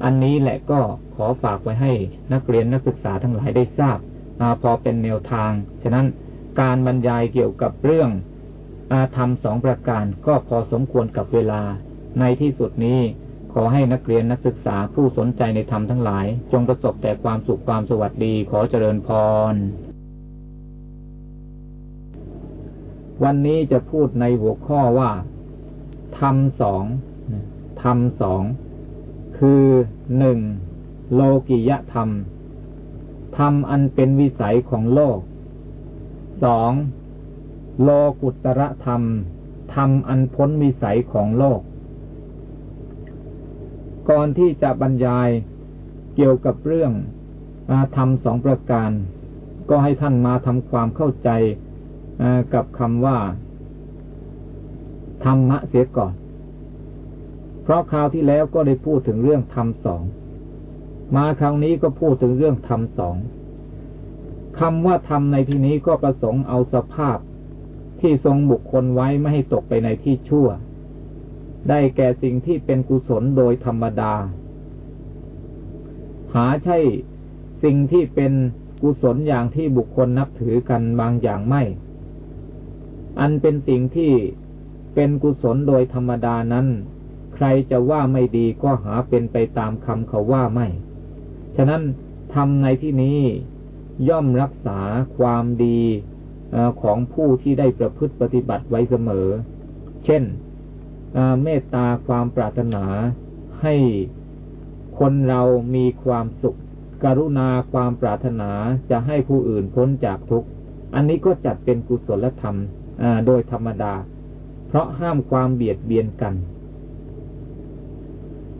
B: อันนี้แหละก็ขอฝากไว้ให้นักเรียนนักศึกษาทั้งหลายได้ทราบอพอเป็นแนวทาง ฉะนั้นการบรรยายเกี่ยวกับเรื่องอาธรรมสองประการก็พอสมควรกับเวลา ในที่สุดนี้ขอให้นักเรียนนักศึกษาผู้สนใจในธรรมทั้งหลาย จงประสบแต่ความสุขความสวัสดีขอเจริญพร วันนี้จะพูดในหัวข้อว่าธรรมสองธรรมสอง คือหนึ่งโลกิยธรรม ธรรมอันเป็นวิสัยของโลก สองโลกุตระธรรม ธรรมอันพ้นวิสัยของโลก ก่อนที่จะบรรยายเกี่ยวกับเรื่องธรรมสองประการ ก็ให้ท่านมาทำความเข้าใจ กับคำว่า ธรรมะเสียก่อน เพราะคราวที่แล้วก็ได้พูดถึงเรื่องธรรมสอง มาคราวนี้ก็พูดถึงเรื่องธรรมสองคำว่าธรรมในที่นี้ก็ประสงค์เอาสภาพที่ทรงบุคคลไว้ไม่ให้ตกไปในที่ชั่ว ได้แก่สิ่งที่เป็นกุศลโดยธรรมดา หาใช่สิ่งที่เป็นกุศลอย่างที่บุคคลนับถือกันบางอย่างไม่ อันเป็นสิ่งที่เป็นกุศลโดยธรรมดานั้น ใครจะว่าไม่ดีก็หาเป็นไปตามคำเขาว่าไม่ ฉะนั้นทำในที่นี้ย่อมรักษาความดีของผู้ที่ได้ประพฤติปฏิบัติไว้เสมอ เช่นเมตตาความปรารถนาให้คนเรามีความสุข กรุณาความปรารถนาจะให้ผู้อื่นพ้นจากทุกข์ อันนี้ก็จัดเป็นกุศลธรรม โดยธรรมดา เพราะห้ามความเบียดเบียนกัน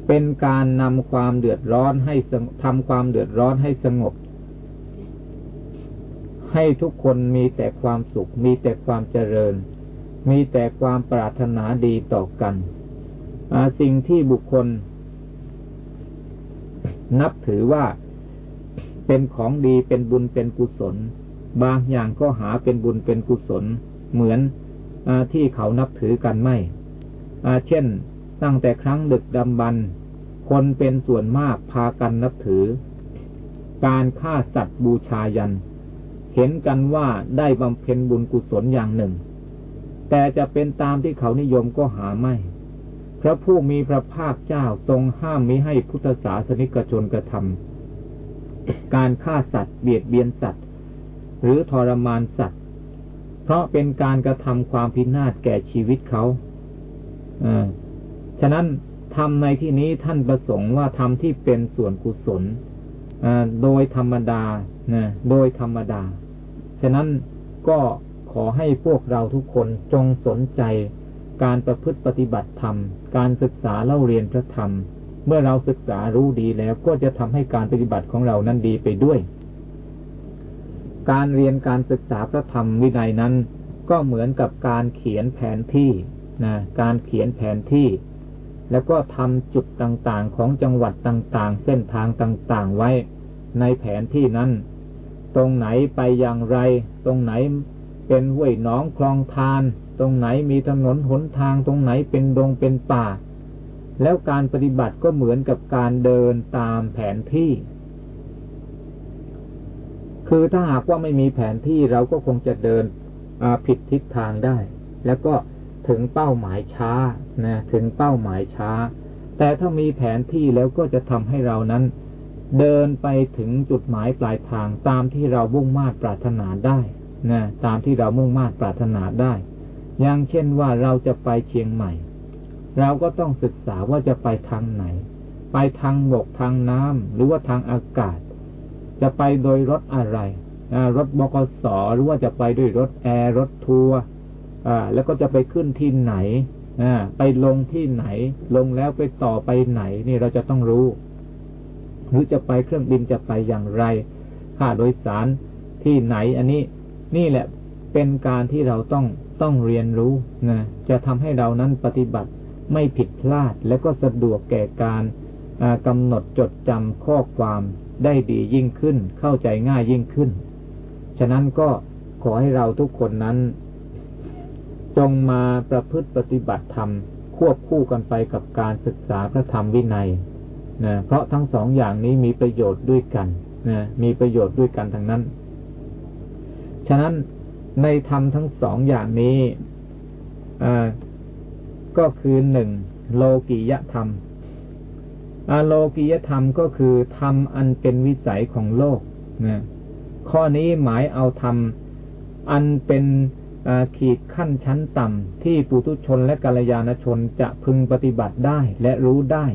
B: เป็นการนำความเดือดร้อนให้ทำความเดือดร้อนให้สงบ ให้ทุกคนมีแต่ความสุข มีแต่ความเจริญ มีแต่ความปรารถนาดีต่อกันสิ่งที่บุคคล นับถือว่าเป็นของดีเป็นบุญเป็นกุศล บางอย่างก็หาเป็นบุญเป็นกุศล เหมือนอที่เขานับถือกันไม่เช่น ตั้งแต่ครั้งดึกดำบรรคนเป็นส่วนมากพากันนับถือ การฆ่าสัตว์บูชายัน เห็นกันว่าได้บำเพ็ญบุญกุศลอย่างหนึ่ง แต่จะเป็นตามที่เขานิยมก็หาไม่ พระผู้มีพระภาคเจ้าทรงห้ามมิให้พุทธศาสนิกชนกระทำการฆ่าสัตว์เบียดเบียนสัตว์ หรือทรมานสัตว์ เพราะเป็นการกระทำความพินาศแก่ชีวิตเขาฉะนั้นทำในที่นี้ท่านประสงค์ว่าทำที่เป็นส่วนกุศลโดยธรรมดานะโดยธรรมดา ฉะนั้นก็ขอให้พวกเราทุกคนจงสนใจ การประพฤติปฏิบัติธรรม การศึกษาเล่าเรียนพระธรรม เมื่อเราศึกษารู้ดีแล้วก็จะทำให้การปฏิบัติของเรานั้นดีไปด้วย การเรียนการศึกษาพระธรรมวินัยนั้น ก็เหมือนกับการเขียนแผนที่นะการเขียนแผนที่ แล้วก็ทำจุดต่างๆของจังหวัดต่างๆ เส้นทางต่างๆไว้ ในแผนที่นั้น ตรงไหนไปอย่างไร ตรงไหนเป็นห้วยหนองคลองทาน ตรงไหนมีถนนหนทาง ตรงไหนเป็นดงเป็นป่า แล้วการปฏิบัติก็เหมือนกับการเดินตามแผนที่ คือถ้าหากว่าไม่มีแผนที่เราก็คงจะเดินผิดทิศทางได้ แล้วก็ถึงเป้าหมายช้านะถึงเป้าหมายช้า แต่ถ้ามีแผนที่แล้วก็จะทำให้เรานั้น เดินไปถึงจุดหมายปลายทางตามที่เรามุ่งมา่ปรารถนาได้นะตามที่เรามุ่งมา่ปรารถนาได้อย่างเช่นว่าเราจะไปเชียงใหม่ เราก็ต้องศึกษาว่าจะไปทางไหน ไปทางบกทางน้ำหรือว่าทางอากาศ จะไปโดยรถอะไรรถบกสหรือว่าจะไปด้วยรถแอร์รถทัวร์แล้วก็จะไปขึ้นที่ไหนไปลงที่ไหน ลงแล้วไปต่อไปไหนนี่เราจะต้องรู้ หรือจะไปเครื่องบินจะไปอย่างไร ค่าโดยสารที่ไหน อันนี้นี่แหละเป็นการที่เราต้องต้องเรียนรู้นะจะทำให้เรานั้นปฏิบัติไม่ผิดพลาด และก็สะดวกแก่การกำหนดจดจำข้อความ ได้ดียิ่งขึ้น เข้าใจง่ายยิ่งขึ้น ฉะนั้นก็ขอให้เราทุกคนนั้น จงมาประพฤติปฏิบัติธรรม ควบคู่กันไปกับการศึกษาพระธรรมวินัยนะเพราะทั้งสองอย่างนี้มีประโยชน์ด้วยกันนะมีประโยชน์ด้วยกันทั้งนั้น ฉะนั้นในธรรมทั้งสองอย่างนี้ก็คือหนึ่งโลกิยธรรม อโลกิยธรรมก็คือธรรมอันเป็นวิสัยของโลกนะข้อนี้หมายเอาธรรมอันเป็นขีดขั้นชั้นต่ำที่ปุถุชนและกัลยาณชนจะพึงปฏิบัติได้และรู้ได้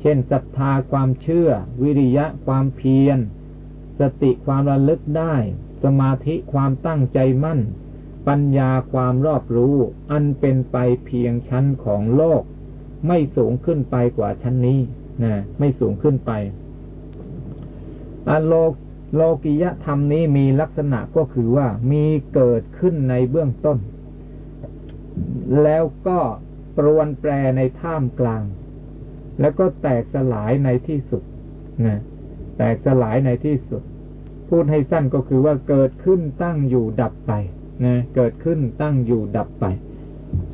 B: เช่นศรัทธาความเชื่อ วิริยะความเพียร สติความระลึกได้ สมาธิความตั้งใจมั่น ปัญญาความรอบรู้ อันเป็นไปเพียงชั้นของโลก ไม่สูงขึ้นไปกว่าชั้นนี้นะไม่สูงขึ้นไปอโลกโลกิยธรรมนี้มีลักษณะก็คือว่ามีเกิดขึ้นในเบื้องต้น แล้วก็ปรวนแปรในท่ามกลาง แล้วก็แตกสลายในที่สุดนะแตกสลายในที่สุด พูดให้สั้นก็คือว่าเกิดขึ้นตั้งอยู่ดับไปนะเกิดขึ้นตั้งอยู่ดับไป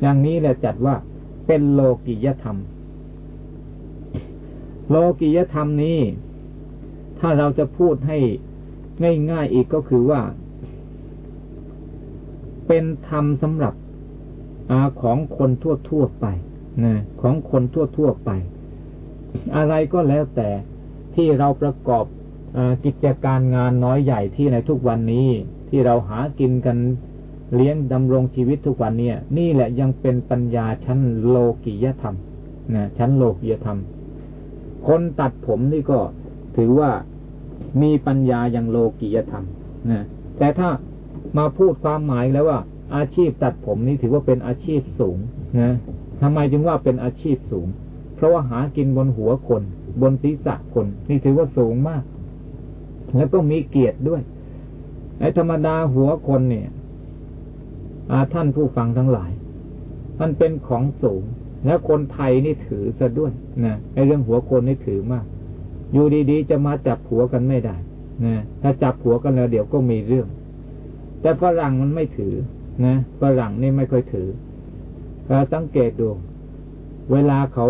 B: อย่างนี้แหละจัดว่า เป็นโลกิยธรรม โลกิยธรรมนี้ ถ้าเราจะพูดให้ง่ายๆอีกก็คือว่า เป็นธรรมสำหรับอของคนทั่วๆไปนะของคนทั่วๆไป อะไรก็แล้วแต่ที่เราประกอบอกิจการงานน้อยใหญ่ที่ในทุกวันนี้ที่เราหากินกัน เลี้ยงดำรงชีวิตทุกวันเนี่ย นี่แหละยังเป็นปัญญาชั้นโลกิยธรรมนะชั้นโลกิยธรรม คนตัดผมนี่ก็ถือว่ามีปัญญาอย่างโลกิยธรรมนะแต่ถ้ามาพูดความหมายแล้วว่า อาชีพตัดผมนี่ถือว่าเป็นอาชีพสูงนะทำไมจึงว่าเป็นอาชีพสูง เพราะว่าหากินบนหัวคน บนศีรษะคน นี่ถือว่าสูงมาก แล้วก็มีเกียรติด้วยไอ้ธรรมดาหัวคนเนี่ย ท่านผู้ฟังทั้งหลาย มันเป็นของสูง แล้วคนไทยนี่ถือซะด้วยนะไอเรื่องหัวคนนี่ถือมาก อยู่ดีๆจะมาจับผัวกันไม่ได้นะถ้าจับผัวกันแล้วเดี๋ยวก็มีเรื่อง แต่ฝรั่งมันไม่ถือนะฝรั่งนี่ไม่ค่อยถือสังเกตดู เวลาเขา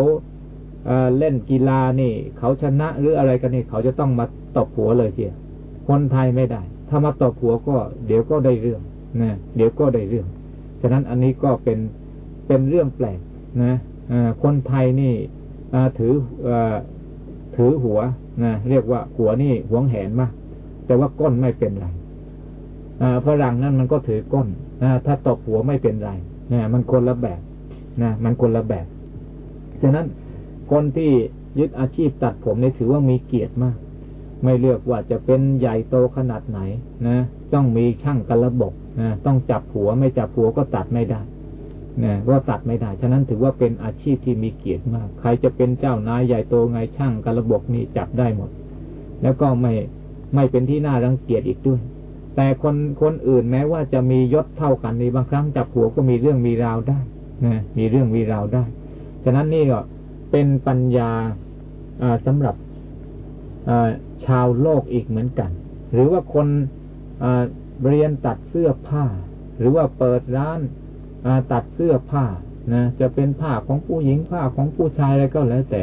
B: เเล่นกีฬานี่ เขาชนะหรืออะไรกันนี่ เขาจะต้องมาตบผัวเลยเชียคนไทยไม่ได้ ถ้ามาตบผัวก็ เดี๋ยวก็ได้เรื่อง นะเดี๋ยวก็ได้เรื่อง ฉะนั้นอันนี้ก็เป็นเป็นเรื่องแปลกนะคนไทยนี่ถือถือหัวนะเรียกว่าหัวนี่หวงแหนมากแต่ว่าก้นไม่เป็นไรฝรั่งนั่นมันก็ถือก้นถ้าตกหัวไม่เป็นไรนะมันคนละแบบนะมันคนละแบบ ฉะนั้นคนที่ยึดอาชีพตัดผมนี่ถือว่ามีเกียรติมาก ไม่เลือกว่าจะเป็นใหญ่โตขนาดไหนนะ ต้องมีช่างกระบบ ต้องจับหัวไม่จับหัวก็ตัดไม่ได้นะก็ตัดไม่ได้ ฉะนั้นถือว่าเป็นอาชีพที่มีเกียรติมาก ใครจะเป็นเจ้านายใหญ่โตไงช่างกระบบนี่จับได้หมด แล้วก็ไม่ไม่เป็นที่น่ารังเกียจอีกด้วย แต่คนคนอื่นแม้ว่าจะมียศเท่ากันในบางครั้งจับหัวก็มีเรื่องมีราวได้นะมีเรื่องมีราวได้ ฉะนั้นนี่ก็เป็นปัญญาสำหรับชาวโลกอีกเหมือนกัน หรือว่าคน เรียนตัดเสื้อผ้า หรือว่าเปิดร้านตัดเสื้อผ้านะจะเป็นผ้าของผู้หญิงผ้าของผู้ชายอะไรก็แล้วแต่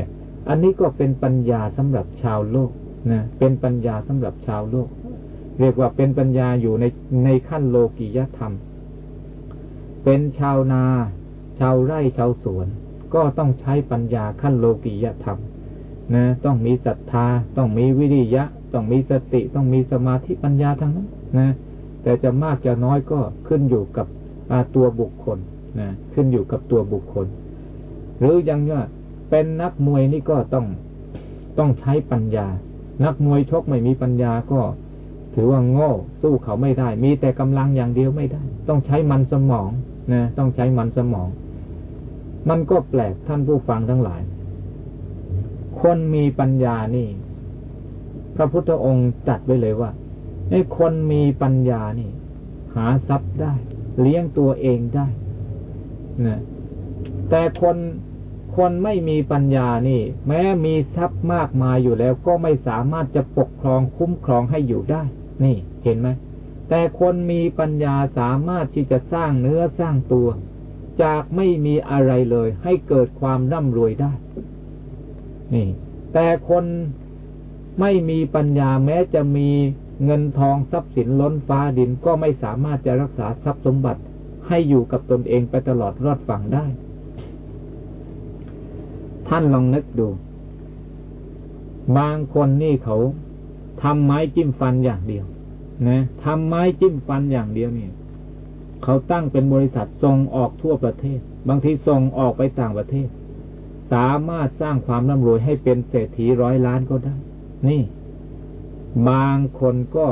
B: อันนี้ก็เป็นปัญญาสำหรับชาวโลกนะเป็นปัญญาสำหรับชาวโลก เรียกว่าเป็นปัญญาอยู่ในในขั้นโลกิยธรรม เป็นชาวนา ชาวไร่ชาวสวน ก็ต้องใช้ปัญญาขั้นโลกิยธรรมนะต้องมีศรัทธา ต้องมีวิริยะ ต้องมีสติ ต้องมีสมาธิปัญญาทั้งนั้นนะ แต่จะมากจะน้อยก็ขึ้นอยู่กับตัวบุคคลนะขึ้นอยู่กับตัวบุคคล หรือยังว่าเป็นนักมวยนี่ก็ต้องต้องใช้ปัญญา นักมวยชกไม่มีปัญญาก็ ถือว่าโง่สู้เขาไม่ได้ มีแต่กำลังอย่างเดียวไม่ได้ ต้องใช้มันสมองนะต้องใช้มันสมอง มันก็แปลกท่านผู้ฟังทั้งหลาย คนมีปัญญานี่ พระพุทธองค์จัดไว้เลยว่า ไอ้คนมีปัญญานี่ หาทรัพย์ได้ เลี้ยงตัวเองได้นะแต่คนคนไม่มีปัญญานี่ แม้มีทรัพย์มากมายอยู่แล้ว ก็ไม่สามารถจะปกครองคุ้มครองให้อยู่ได้ นี่ เห็นไหมแต่คนมีปัญญาสามารถที่จะสร้างเนื้อสร้างตัว จากไม่มีอะไรเลย ให้เกิดความร่ำรวยได้ นี่ แต่คนไม่มีปัญญาแม้จะมี เงินทองทรัพย์สินล้นฟ้าดินก็ไม่สามารถจะรักษาทรัพย์สมบัติให้อยู่กับตนเองไปตลอดรอดฝั่งได้ ท่านลองนึกดู บางคนนี่เขาทำไม้จิ้มฟันอย่างเดียว นะทำไม้จิ้มฟันอย่างเดียวเนี่ยเขาตั้งเป็นบริษัทส่งออกทั่วประเทศ บางทีส่งออกไปต่างประเทศ สามารถสร้างความร่ำรวยให้เป็นเศรษฐีร้อยล้านก็ได้ นี่ บางคนก็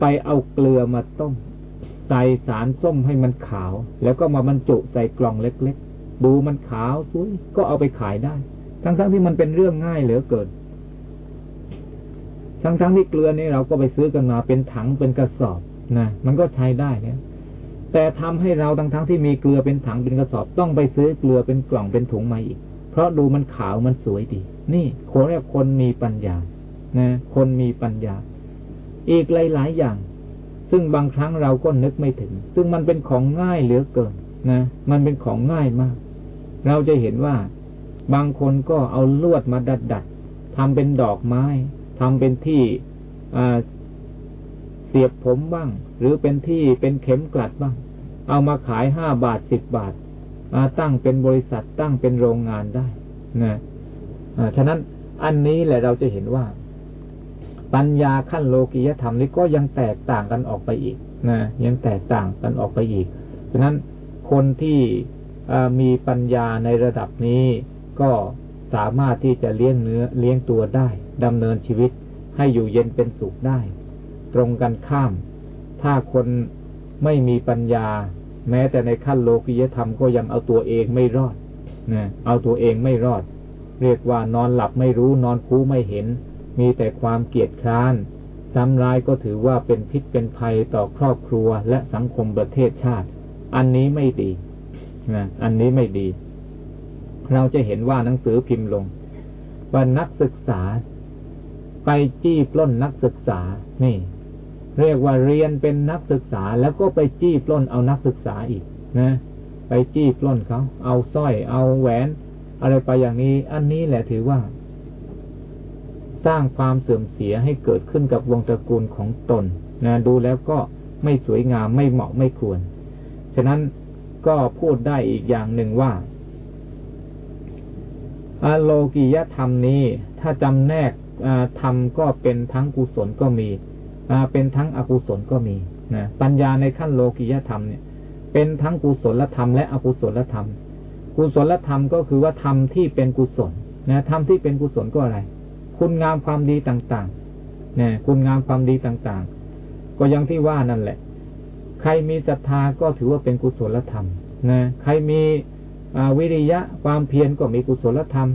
B: ไปเอาเกลือมาต้ม ใส่สารส้มให้มันขาว แล้วก็มาบรรจุใส่กล่องเล็กๆ ดูมันขาวสวยก็เอาไปขายได้ ทั้งๆทที่มันเป็นเรื่องง่ายเหลือเกิน ทั้งๆทที่เกลือนี่เราก็ไปซื้อกันมาเป็นถังเป็นกระสอบนะมันก็ใช้ได้เนี่ยแต่ทำให้เราทั้งๆทที่มีเกลือเป็นถังเป็นกระสอบ ต้องไปซื้อเกลือเป็นกล่องเป็นถุงมาอีก เพราะดูมันขาวมันสวยดี นี่คนเรียกคนมีปัญญา นะคนมีปัญญา อีกหลาย ๆ อย่าง ซึ่งบางครั้งเราก็นึกไม่ถึง ซึ่งมันเป็นของง่ายเหลือเกินนะมันเป็นของง่ายมาก เราจะเห็นว่า บางคนก็เอาลวดมาดัดดัดทำเป็นดอกไม้ทำเป็นที่เสียบผมบ้าง หรือเป็นที่เป็นเข็มกลัดบ้าง เอามาขายห้าบาทสิบบาทตั้งเป็นบริษัทตั้งเป็นโรงงานได้นะฉะนั้นอันนี้แหละเราจะเห็นว่า ปัญญาขั้นโลกิยธรรมนี้ก็ยังแตกต่างกันออกไปอีกนะยังแตกต่างกันออกไปอีกฉะนั้นคนที่มีปัญญาในระดับนี้ก็สามารถที่จะเลี้ยงเนื้อเลี้ยงตัวได้ดำเนินชีวิตให้อยู่เย็นเป็นสุขได้ ตรงกันข้าม ถ้าคนไม่มีปัญญา แม้แต่ในขั้นโลกิยธรรมก็ยังเอาตัวเองไม่รอดนะเอาตัวเองไม่รอด เรียกว่านอนหลับไม่รู้นอนคูไม่เห็น มีแต่ความเกียดคร้านซ้ำร้ายก็ถือว่าเป็นพิษเป็นภัยต่อครอบครัวและสังคมประเทศชาติ อันนี้ไม่ดีนะอันนี้ไม่ดี เราจะเห็นว่าหนังสือพิมพ์ลงว่านักศึกษา ไปจี้ปล้นนักศึกษา นี่ เรียกว่าเรียนเป็นนักศึกษาแล้วก็ไปจี้ปล้นเอานักศึกษาอีกนะ ไปจี้ปล้นเขาเอาสร้อยเอาแหวน อะไรไปอย่างนี้ อันนี้แหละถือว่า สร้างความเสื่อมเสียให้เกิดขึ้นกับวงตระกูลของตนนะดูแล้วก็ไม่สวยงามไม่เหมาะไม่ควร ฉะนั้นก็พูดได้อีกอย่างหนึ่งว่าอโลกิยธรรมนี้ ถ้าจำแนกธรรมก็เป็นทั้งกุศลก็มีเป็นทั้งอกุศลก็มีนะปัญญาในขั้นโลกิยธรรมเนี่ย เป็นทั้งกุศลธรรมและอกุศลธรรม กุศลธรรมก็คือว่าธรรมที่เป็นกุศลนะธรรมที่เป็นกุศลก็อะไร คุณงามความดีต่างๆเนี่ยคุณงามความดีต่างๆ ก็ยังที่ว่านั่นแหละ ใครมีศรัทธาก็ถือว่าเป็นกุศลธรรมนะใครมีวิริยะความเพียรก็มีกุศลธรรม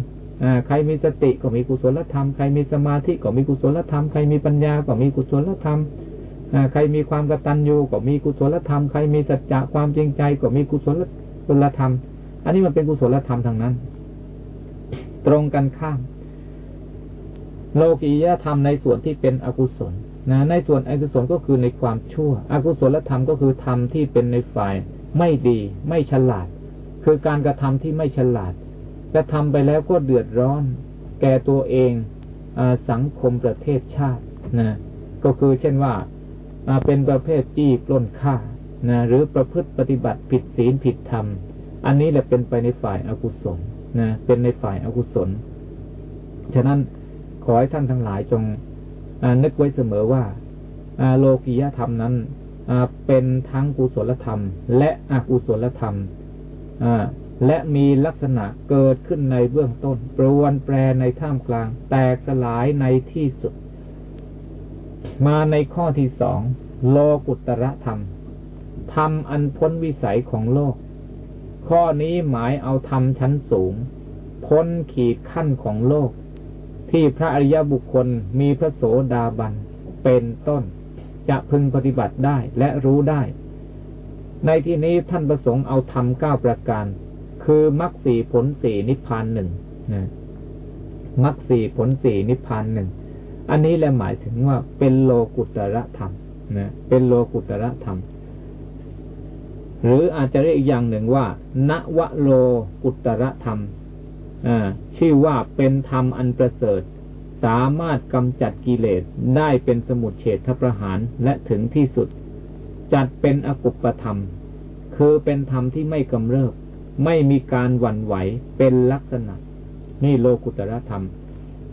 B: ใครมีสติก็มีกุศลธรรม ใครมีสมาธิก็มีกุศลธรรม ใครมีปัญญาก็มีกุศลธรรมใครมีความกตัญญูก็มีกุศลธรรม ใครมีสัจจะความจริงใจก็มีกุศลธรรม อันนี้มันเป็นกุศลธรรมทางนั้น ตรงกันข้าม โลกียธรรมในส่วนที่เป็นอกุศลนะในส่วนอกุศลก็คือในความชั่ว อกุศลธรรมก็คือธรรมที่เป็นในฝ่าย ไม่ดีไม่ฉลาด คือการกระทำที่ไม่ฉลาดกระทำไปแล้วก็เดือดร้อน แก่ตัวเองอสังคมประเทศชาตินะก็คือเช่นว่าเป็นประเภทจี้ปล้นฆ่านะหรือประพฤติปฏิบัติผิดศีลผิดธรรม อันนี้แหละเป็นไปในฝ่ายอากุศลนะเป็นในฝ่ายอากุศล ฉะนั้น ขอให้ท่านทั้งหลายจงนึกไว้เสมอว่าโลกียธรรมนั้นเป็นทั้งกุศลธรรม และอกุศลธรรมและมีลักษณะเกิดขึ้นในเบื้องต้น ปรวนแปรในท่ามกลาง แตกสลายในที่สุด มาในข้อที่สองโลกุตระธรรม ธรรมอันพ้นวิสัยของโลก ข้อนี้หมายเอาธรรมชั้นสูง พ้นขีดขั้นของโลก ที่พระอริยบุคคลมีพระโสดาบันเป็นต้น จะพึงปฏิบัติได้และรู้ได้ ในที่นี้ท่านประสงค์เอาธรรมเก้าประการ คือมรรคสี่ผลสี่นิพพานหนึ่งนะมรรคสี่ผลสี่นิพพานหนึ่งอันนี้แหละหมายถึงว่าเป็นโลกุตระธรรมนะเป็นโลกุตระธรรม หรืออาจจะเรียกอีกอย่างหนึ่งว่า ณวโลกุตระธรรม ชื่อว่าเป็นธรรมอันประเสริฐ สามารถกำจัดกิเลสได้เป็นสมุทเฉทประหารและถึงที่สุด จัดเป็นอกุปธรรม คือเป็นธรรมที่ไม่กำเริบ ไม่มีการหวั่นไหวเป็นลักษณะ นี่โลกุตระธรรม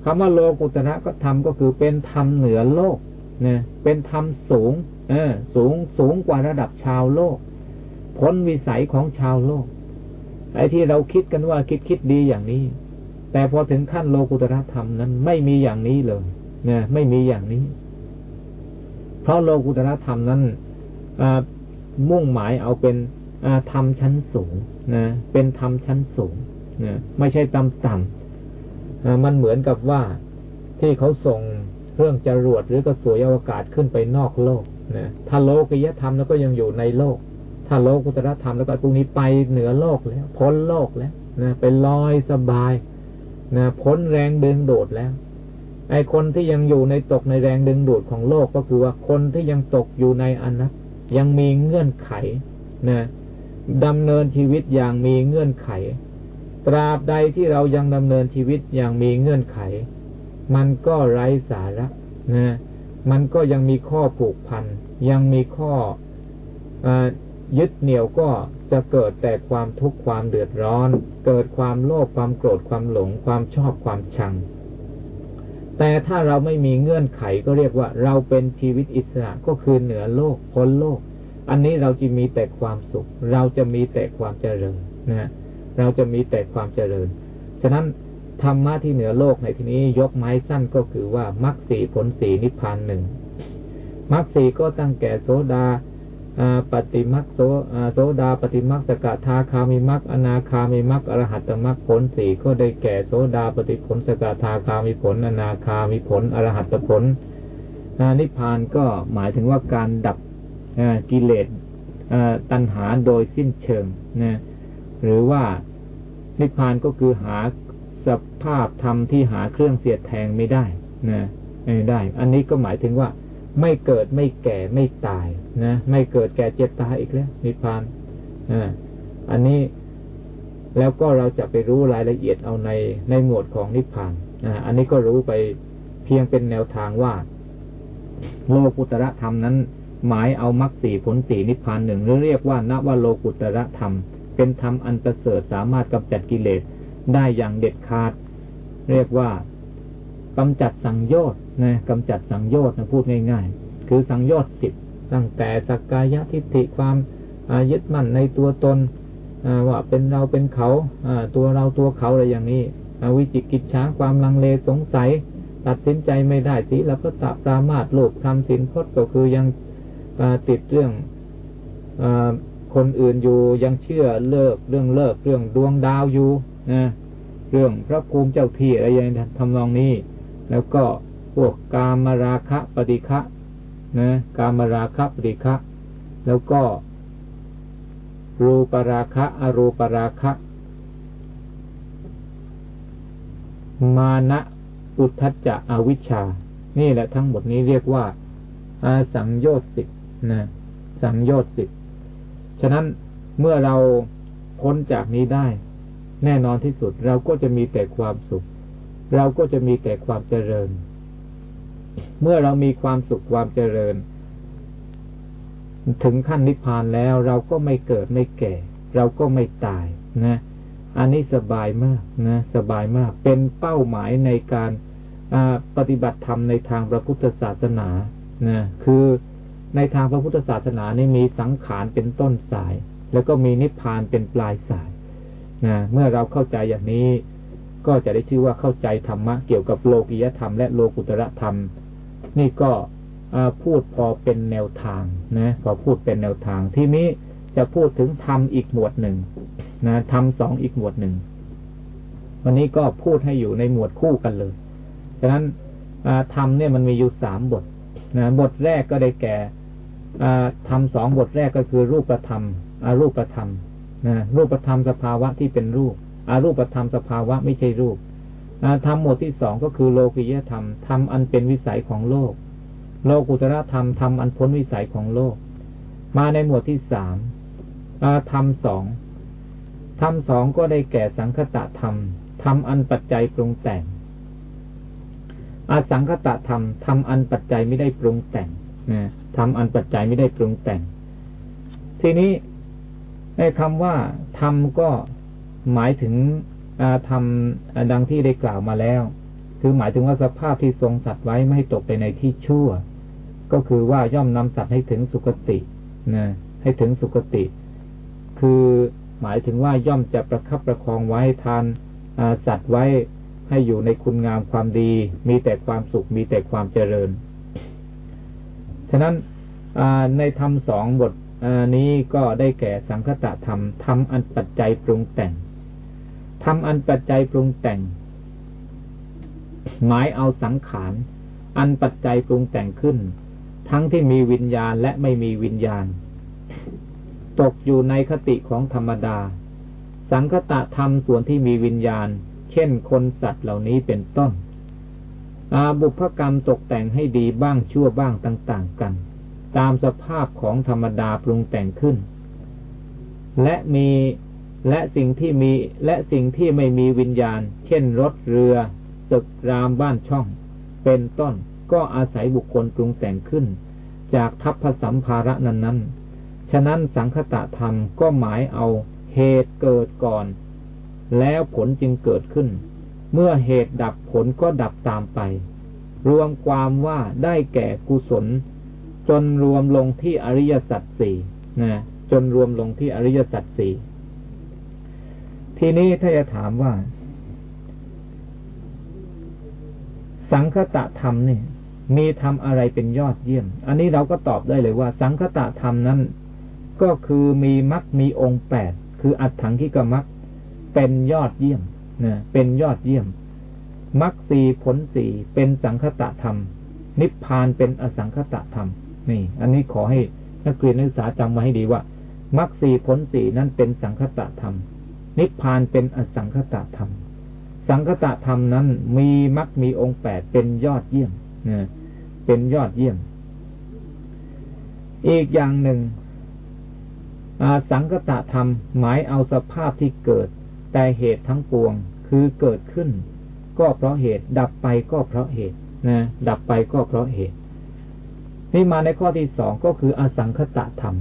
B: คำว่าโลกุตระก็ธรรมก็คือเป็นธรรมเหนือโลกเนี่ยเป็นธรรมสูง เออ สูงสูงกว่าระดับชาวโลก พ้นวิสัยของชาวโลก ไอ้ที่เราคิดกันว่าคิดคิดดีอย่างนี้ แต่พอถึงขั้นโลกุตระธรรมนั้น ไม่มีอย่างนี้เลยนะไม่มีอย่างนี้ เพราะโลกุตระธรรมนั้นมุ่งหมายเอาเป็นธรรมชั้นสูงนะเป็นธรรมชั้นสูงนะไม่ใช่ต่ำต่ำมันเหมือนกับว่าที่เขาส่งเครื่องจรวดหรือกระสวยอวกาศขึ้นไปนอกโลกนะถ้าโลกิยธรรมแล้วก็ยังอยู่ในโลก ถ้าโลกุตรธรรมแล้วก็พวกนี้ไปเหนือโลกแล้ว พ้นโลกแล้วนะไปลอยสบายนะพ้นแรงดึงดูดแล้ว ไอ้คนที่ยังอยู่ในตกในแรงดึงดูดของโลกก็คือว่าคนที่ยังตกอยู่ในอนัตยังมีเงื่อนไขนะดำเนินชีวิตอย่างมีเงื่อนไข ตราบใดที่เรายังดำเนินชีวิตอย่างมีเงื่อนไข มันก็ไร้สาระนะมันก็ยังมีข้อผูกพัน ยังมีข้ออ ยึดเหนี่ยวก็จะเกิดแต่ความทุกข์ความเดือดร้อน เกิดความโลภความโกรธความหลง ความชอบความชัง แต่ถ้าเราไม่มีเงื่อนไขก็เรียกว่า เราเป็นชีวิตอิสระก็คือเหนือโลกพ้นโลก อันนี้เราจะมีแต่ความสุข เราจะมีแต่ความเจริญนะเราจะมีแต่ความเจริญ ฉะนั้นธรรมะที่เหนือโลกในที่นี้ยกไม้สั้นก็คือว่ามรรคสีผลสีนิพพานหนึ่งมรรคสีก็ตั้งแก่โสดา ปฏิมักโสโสดาปฏิมักสกทาคามิมักอนาคามิมักอรหัตมักผลสี่ก็ได้แก่โสดาปฏิผลสกทาคามิผล อนาคามิผลอรหัตผลนิพพานก็หมายถึงว่าการดับกิเลสตัณหาโดยสิ้นเชิงนะหรือว่านิพพานก็คือหาสภาพธรรมที่หาเครื่องเสียดแทงไม่ได้นะไม่ได้ อันนี้ก็หมายถึงว่า ไม่เกิดไม่แก่ไม่ตายนะไม่เกิดแก่เจ็บตายอีกแล้วนิพพานอ่าอันนี้แล้วก็เราจะไปรู้รายละเอียดเอาในในหมวดของนิพพานอ่าอันนี้ก็รู้ไปเพียงเป็นแนวทางว่า โลกุตระธรรมนั้น หมายเอามรรคสีผลสีนิพพานหนึ่งหรือเรียกว่านว่าโลกุตระธรรม เป็นธรรมอันประเสริฐสามารถกำจัดกิเลสได้อย่างเด็ดขาด เรียกว่า กำจัดสังโยชน์นะกำจัดสังโยชน์นะพูดง่าย ๆ คือสังโยชน์สิบตั้งแต่สักกายทิฏฐิความยึดมั่นในตัวตนว่าเป็นเราเป็นเขาตัวเราตัวเขาอะไรอย่างนี้วิจิกิจช้าความลังเลสงสัย ตัดสินใจไม่ได้สิแล้วก็ตะปรามาตโลภทำสินพจน์ก็คือยังติดเรื่องอคนอื่นอยู่ยังเชื่อเลิกเรื่องเลิกเรื่องดวงดาวอยู่นะเรื่องพระภูมิเจ้าที่อะไรอย่างทำนองนี้ แล้วก็พวกกามราคะปฏิฆะนะกามราคะปฏิฆะแล้วก็รูปราคะอรูปราคะ มานะอุทัจจะอวิชชา นี่แหละทั้งหมดนี้เรียกว่าอาสังโยชน์สิบนะสังโยชน์สิบฉะนั้นเมื่อเราพ้นจากนี้ได้ แน่นอนที่สุดเราก็จะมีแต่ความสุข เราก็จะมีแต่ความเจริญ เมื่อเรามีความสุขความเจริญ ถึงขั้นนิพพานแล้วเราก็ไม่เกิดไม่แก่ เราก็ไม่ตายนะ อันนี้สบายมากนะ สบายมาก เป็นเป้าหมายในการปฏิบัติธรรมในทางพระพุทธศาสนานะคือในทางพระพุทธศาสนานี่มีสังขารเป็นต้นสาย แล้วก็มีนิพพานเป็นปลายสายนะเมื่อเราเข้าใจอย่างนี้ ก็จะได้ชื่อว่าเข้าใจธรรมะเกี่ยวกับโลกิยธรรมและโลกุตระธรรม นี่ก็พูดพอเป็นแนวทางนะพอพูดเป็นแนวทางที่นี้จะพูดถึงธรรมอีกหมวดหนึ่งนะธรรมสองอีกหมวดหนึ่ง วันนี้ก็พูดให้อยู่ในหมวดคู่กันเลยฉะนั้นธรรมเนี่ยมันมีอยู่สามบทนะบทแรกก็ได้แก่ธรรมสองบทแรกก็คือรูปธรรมอรูปธรรมนะรูปธรรมสภาวะที่เป็นรูป อารูปธรรมสภาวะไม่ใช่รูปธรรมหมวดที่สองก็คือโลกิยธรรมธรรมอันเป็นวิสัยของโลก โลกุตระธรรมธรรมอันพ้นวิสัยของโลก มาในหมวดที่สามธรรมสองธรรมสองก็ได้แก่สังคตะธรรมธรรมอันปัจจัยปรุงแต่งอาสังคตะธรรมธรรมอันปัจจัยไม่ได้ปรุงแต่งนะธรรมอันปัจจัยไม่ได้ปรุงแต่ง ทีนี้ในคำว่าธรรมก็ หมายถึงธรรมดังที่ได้กล่าวมาแล้ว คือหมายถึงว่าสภาพที่ทรงสัตว์ไว้ไม่ให้ตกไปในที่ชั่ว ก็คือว่าย่อมนำสัตว์ให้ถึงสุคตินะให้ถึงสุคติ คือหมายถึงว่าย่อมจะประคับประคองไว้ทานสัตว์ไว้ให้อยู่ในคุณงามความดี มีแต่ความสุขมีแต่ความเจริญ ฉะนั้นในธรรมสองบทนี้ก็ได้แก่สังคตะธรรมธรรมอันปัจจัยปรุงแต่ง ธรรมอันปัจจัยปรุงแต่ง หมายเอาสังขาร อันปัจจัยปรุงแต่งขึ้น ทั้งที่มีวิญญาณและไม่มีวิญญาณ ตกอยู่ในคติของธรรมดา สังคตะธรรมส่วนที่มีวิญญาณ เช่นคนสัตว์เหล่านี้เป็นต้น อาบุพกรรมตกแต่งให้ดีบ้างชั่วบ้างต่าง ๆ กัน ตามสภาพของธรรมดาปรุงแต่งขึ้น และมี และสิ่งที่มีและสิ่งที่ไม่มีวิญญาณ เช่นรถเรือตึกรามบ้านช่อง เป็นต้นก็อาศัยบุคคลปรุงแต่งขึ้น จากทัพผสัมภาระนั้นนั้นฉะนั้นสังคตะธรรมก็หมายเอาเหตุเกิดก่อน แล้วผลจึงเกิดขึ้น เมื่อเหตุดับผลก็ดับตามไป รวมความว่าได้แก่กุศล จนรวมลงที่อริยสัจสี่นะจนรวมลงที่อริยสัจสี่ ทีนี้ถ้าจะถามว่า สังคตะธรรมนี่มีธรรมอะไรเป็นยอดเยี่ยม อันนี้เราก็ตอบได้เลยว่า สังคตะธรรมนั้น ก็คือมีมรรคมีองค์แปดคืออัตถังที่กมรรคเป็นยอดเยี่ยมนะเป็นยอดเยี่ยมมรรคสีผลสีเป็นสังคตะธรรม นิพพานเป็นอสังคตะธรรมนี่ อันนี้ขอให้นักเรียนนักศึกษาจำมาให้ดีว่ามรรคสีผลสีนั้นเป็นสังคตะธรรม นิพพานเป็นอสังคตะธรรม สังคตะธรรมนั้นมีมักมีองค์แปดเป็นยอดเยี่ยมนะเป็นยอดเยี่ยม อีกอย่างหนึ่งสังคตะธรรมหมายเอาสภาพที่เกิด แต่เหตุทั้งปวงคือเกิดขึ้น ก็เพราะเหตุ ดับไปก็เพราะเหตุนะดับไปก็เพราะเหตุนี่มาในข้อที่สองก็คืออสังคตะธรรม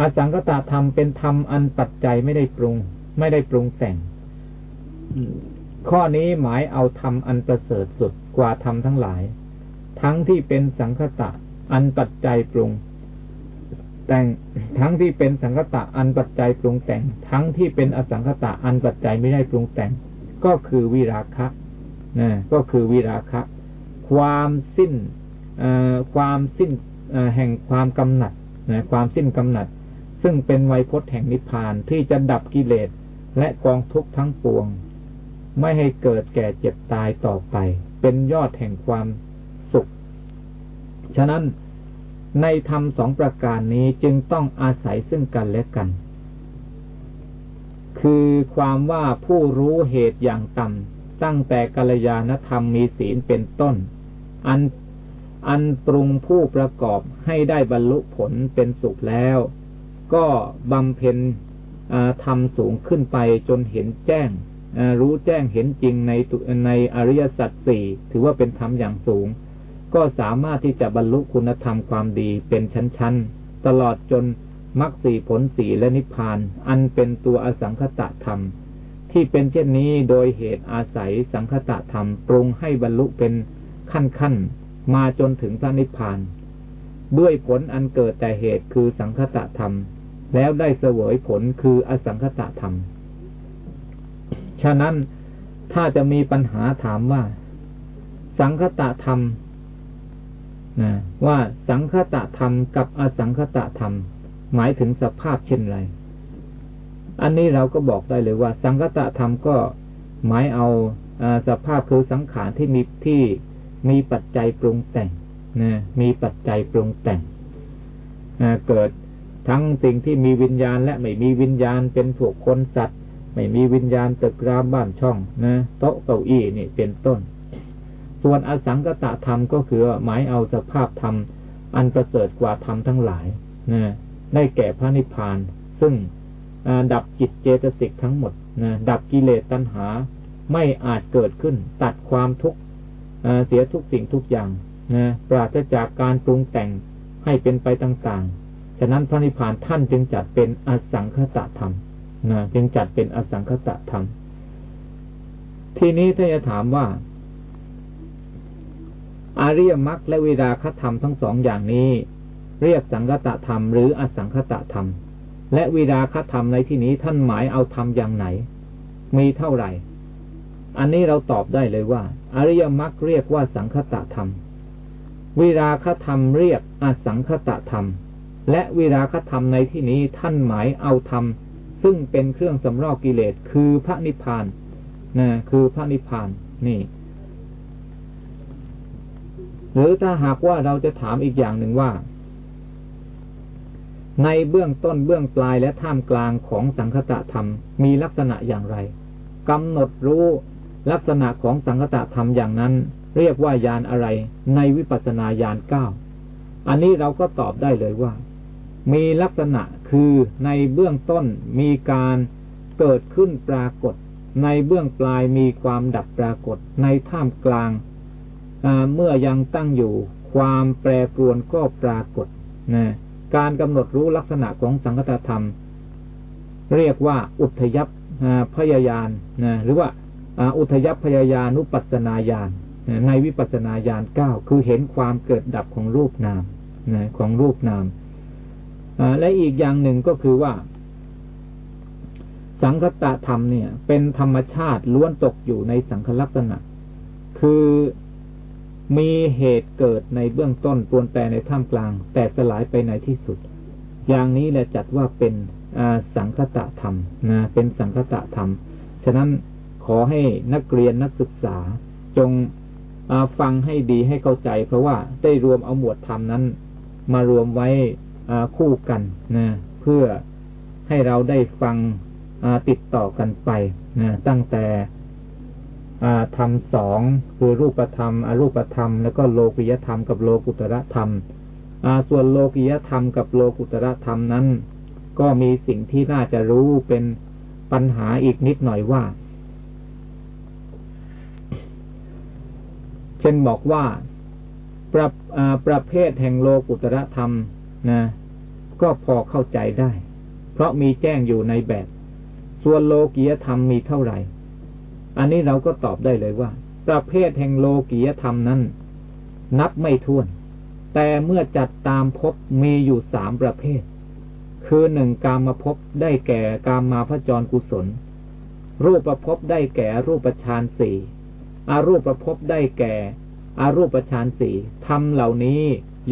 B: อสังคตะธรรมเป็นธรรมอันปัจจัยไม่ได้ปรุง ไม่ได้ปรุงแต่ง ข้อนี้หมายเอาธรรมอันประเสริฐสุดกว่าธรรมทั้งหลาย ทั้งที่เป็นสังคตะอันปัจจัยปรุง แต่งทั้งที่เป็นสังคตะอันปัจจัยปรุงแต่ง ทั้งที่เป็นอสังคตะอันปัจจัยไม่ได้ปรุงแต่ง ก็คือวิราคะนะก็คือวิราคะ ความสิ้นความสิ้นแห่งความกำหนัดนะความสิ้นกำหนัด ซึ่งเป็นไวยพจน์แห่งนิพพานที่จะดับกิเลส และกองทุกข์ทั้งปวง ไม่ให้เกิดแก่เจ็บตายต่อไป เป็นยอดแห่งความสุข ฉะนั้นในธรรมสองประการนี้จึงต้องอาศัยซึ่งกันและกัน คือความว่าผู้รู้เหตุอย่างต่ำตั้งแต่กัลยาณธรรมมีศีลเป็นต้น อันอันปรุงผู้ประกอบให้ได้บรรลุผลเป็นสุขแล้ว ก็บำเพ็ญ ทำสูงขึ้นไปจนเห็นแจ้งรู้แจ้งเห็นจริงในในอริยสัจสี่ถือว่าเป็นธรรมอย่างสูง ก็สามารถที่จะบรรลุคุณธรรมความดีเป็นชั้นๆ ตลอดจนมรรคสี่ผลสี่และนิพพาน อันเป็นตัวอสังคตะธรรม ที่เป็นเช่นนี้โดยเหตุอาศัยสังคตะธรรมปรุงให้บรรลุเป็นขั้นๆ มาจนถึงพระนิพพาน ด้วยผลอันเกิดแต่เหตุคือสังคตะธรรม แล้วได้เสวยผลคืออสังคตะธรรม ฉะนั้นถ้าจะมีปัญหาถามว่า สังคตะธรรมนะว่าสังคตะธรรมกับอสังคตะธรรม หมายถึงสภาพเช่นไร อันนี้เราก็บอกได้เลยว่า สังคตะธรรมก็หมายเอาสภาพคือสังขารที่มีที่มีปัจจัยปรุงแต่งนะมีปัจจัยปรุงแต่งเกิด ทั้งสิ่งที่มีวิญญาณและไม่มีวิญญาณเป็นพวกคนสัตว์ ไม่มีวิญญาณตึกรามบ้านช่องนะโต๊ะเก้าอี้นี่เป็นต้น ส่วนอสังกตะธรรมก็คือหมายเอาสภาพธรรม อันประเสริฐกว่าธรรมทั้งหลายนะได้แก่พระนิพพาน ซึ่งดับจิตเจตสิกทั้งหมดนะดับกิเลสตัณหาไม่อาจเกิดขึ้น ตัดความทุกข์เสียทุกสิ่งทุกอย่างนะปราศจากการปรุงแต่งให้เป็นไปต่างๆ ฉะนั้นพระนิพพานท่านจึงจัดเป็นอสังคตะธรรมนะจึงจัดเป็นอสังคตะธรรม ทีนี้ถ้าจะถามว่า อาริยมรรคและวิราคธรรมทั้งสองอย่างนี้ เรียกสังคตะธรรมหรืออสังคตะธรรม และวิราคธรรมในที่นี้ท่านหมายเอาธรรมอย่างไหน มีเท่าไหร่ อันนี้เราตอบได้เลยว่า อริยมรรคเรียกว่าสังคตะธรรมวิราคธรรมเรียกอสังคตะธรรม และวิราคธรรมในที่นี้ท่านหมายเอาธรรม ซึ่งเป็นเครื่องสำรอกกิเลสคือพระนิพพานนะคือพระนิพพานนี่ หรือถ้าหากว่าเราจะถามอีกอย่างหนึ่งว่า ในเบื้องต้นเบื้องปลายและท่ามกลางของสังคตะธรรมมีลักษณะอย่างไรกำหนดรู้ลักษณะของสังคตะธรรมอย่างนั้น เรียกว่ายานอะไรในวิปัสสนาญาณเก้าอันนี้เราก็ตอบได้เลยว่า มีลักษณะคือในเบื้องต้นมีการเกิดขึ้นปรากฏ ในเบื้องปลายมีความดับปรากฏ ในท่ามกลาง เมื่อยังตั้งอยู่ ความแปรปรวนก็ปรากฏนะการกำหนดรู้ลักษณะของสังคตธรรม เรียกว่าอุทยับพยายานนะหรือว่าอุทยับพยายานุปัสนาญาณในวิปัสนาญาณเก้าคือเห็นความเกิดดับของรูปนามนะของรูปนาม และอีกอย่างหนึ่งก็คือว่า สังคตะธรรมเนี่ย เป็นธรรมชาติล้วนตกอยู่ในสังคลักษณะ คือมีเหตุเกิดในเบื้องต้นปวนแปรในท่ามกลาง แต่สลายไปในที่สุด อย่างนี้แหละจัดว่าเป็นสังคตะธรรมนะเป็นสังคตะธรรม ฉะนั้นขอให้นักเรียนนักศึกษาจงฟังให้ดีให้เข้าใจ เพราะว่าได้รวมเอาหมวดธรรมนั้น มารวมไว้ คู่กันนะเพื่อให้เราได้ฟังติดต่อกันไปนะตั้งแต่ธรรมสองคือรูปธรรม อรูปธรรม แล้วก็โลกิยธรรมกับโลกุตระธรรมส่วนโลกิยธรรมกับโลกุตระธรรมนั้น ก็มีสิ่งที่น่าจะรู้เป็นปัญหาอีกนิดหน่อยว่า เช่นบอกว่าประประเภทแห่งโลกุตระธรรม นะ ก็พอเข้าใจได้ เพราะมีแจ้งอยู่ในแบบ ส่วนโลกียธรรมมีเท่าไหร่ อันนี้เราก็ตอบได้เลยว่า ประเภทแห่งโลกียธรรมนั้น นับไม่ถ้วน แต่เมื่อจัดตามพบมีอยู่สามประเภท คือหนึ่งกามาพบได้แก่กามาพระจรกุศล รูปประพบได้แก่รูปฌานสี่อารูปประพบได้แก่อารูปฌานสี่ธรรมเหล่านี้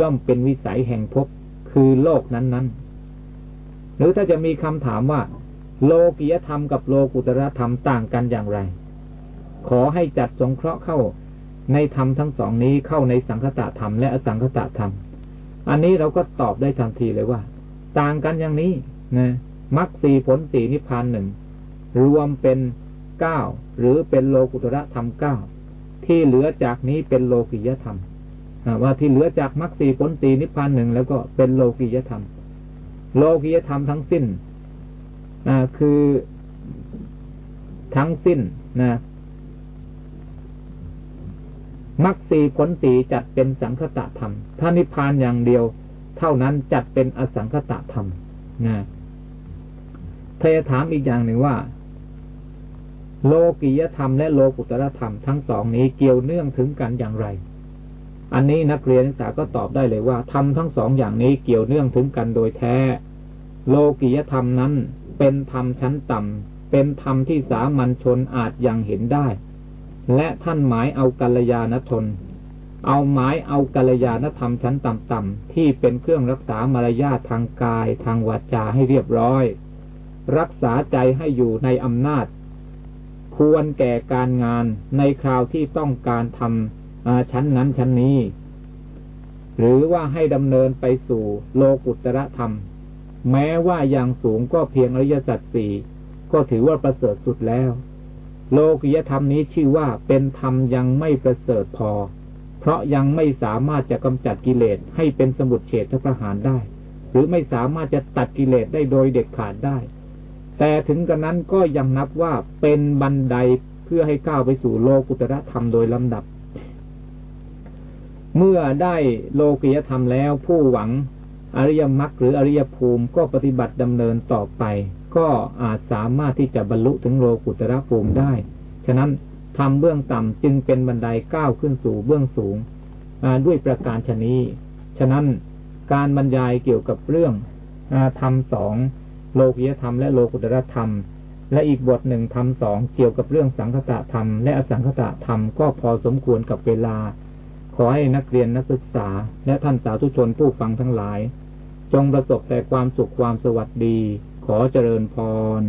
B: ย่อมเป็นวิสัยแห่งภพ คือโลกนั้นๆ หรือถ้าจะมีคำถามว่า โลกิยธรรมกับโลกุตรธรรมต่างกันอย่างไร ขอให้จัดสงเคราะห์เข้าในธรรมทั้งสองนี้เข้าในสังคตะธรรมและอสังคตะธรรม อันนี้เราก็ตอบได้ทันทีเลยว่า ต่างกันอย่างนี้นะมรรคสี่ผลสี่นิพพานหนึ่งรวมเป็นเก้าหรือเป็นโลกุตระธรรมเก้าที่เหลือจากนี้เป็นโลกิยธรรม ว่าที่เหลือจากมรรคสีผลสีนิพพานหนึ่งแล้วก็เป็นโลกิยธรรม โลกิยธรรมทั้งสิ้นคือทั้งสิ้นนะมรรคสีผลสีจัดเป็นสังคตะธรรม ถ้านิพพานอย่างเดียว เท่านั้นจัดเป็นอสังคตะธรรมนะเธอถามอีกอย่างหนึ่งว่า โลกิยธรรมและโลกุตรธรรมทั้งสองนี้เกี่ยวเนื่องถึงกันอย่างไร อันนี้นักเรียนศึกษาก็ตอบได้เลยว่าธรรมทั้งสองอย่างนี้เกี่ยวเนื่องถึงกันโดยแท้ โลกิยธรรมนั้นเป็นธรรมชั้นต่ำเป็นธรรมที่สามัญชนอาจยังเห็นได้ และท่านหมายเอากัลยาณทนเอาหมายเอากัลยาณธรรมชั้นต่ำๆที่เป็นเครื่องรักษามารยาททางกายทางวาจาให้เรียบร้อย รักษาใจให้อยู่ในอำนาจ ควรแก่การงานในคราวที่ต้องการทำ ชั้นนั้นชั้นนี้ หรือว่าให้ดำเนินไปสู่โลกุตระธรรม แม้ว่าอย่างสูงก็เพียงอริยสัจสี่ก็ถือว่าประเสริฐสุดแล้ว โลกิยธรรมนี้ชื่อว่าเป็นธรรมยังไม่ประเสริฐพอ เพราะยังไม่สามารถจะกำจัดกิเลสให้เป็นสมุดเฉดประหารได้ หรือไม่สามารถจะตัดกิเลสได้โดยเด็ดขาดได้ แต่ถึงกระนั้นก็ยังนับว่าเป็นบันไดเพื่อให้ก้าวไปสู่โลกุตระธรรมโดยลำดับ เมื่อได้โลกิยธรรมแล้ว ผู้หวังอริยมรรคหรืออริยภูมิก็ปฏิบัติดำเนินต่อไป ก็อาจสามารถที่จะบรรลุถึงโลกุตระภูมิได้ ฉะนั้นทำเบื้องต่ำจึงเป็นบันไดก้าวขึ้นสู่เบื้องสูงด้วยประการชนี้ฉะนั้นการบรรยายเกี่ยวกับเรื่องธรรมสองโลกิยธรรมและโลกุตระธรรม และอีกบทหนึ่งธรรมสองเกี่ยวกับเรื่องสังคตะธรรม และอสังคตะธรรมก็พอสมควรกับเวลา ขอให้นักเรียนนักศึกษา และท่านสาธุชนผู้ฟังทั้งหลาย จงประสบแต่ความสุขความสวัสดี ขอเจริญพร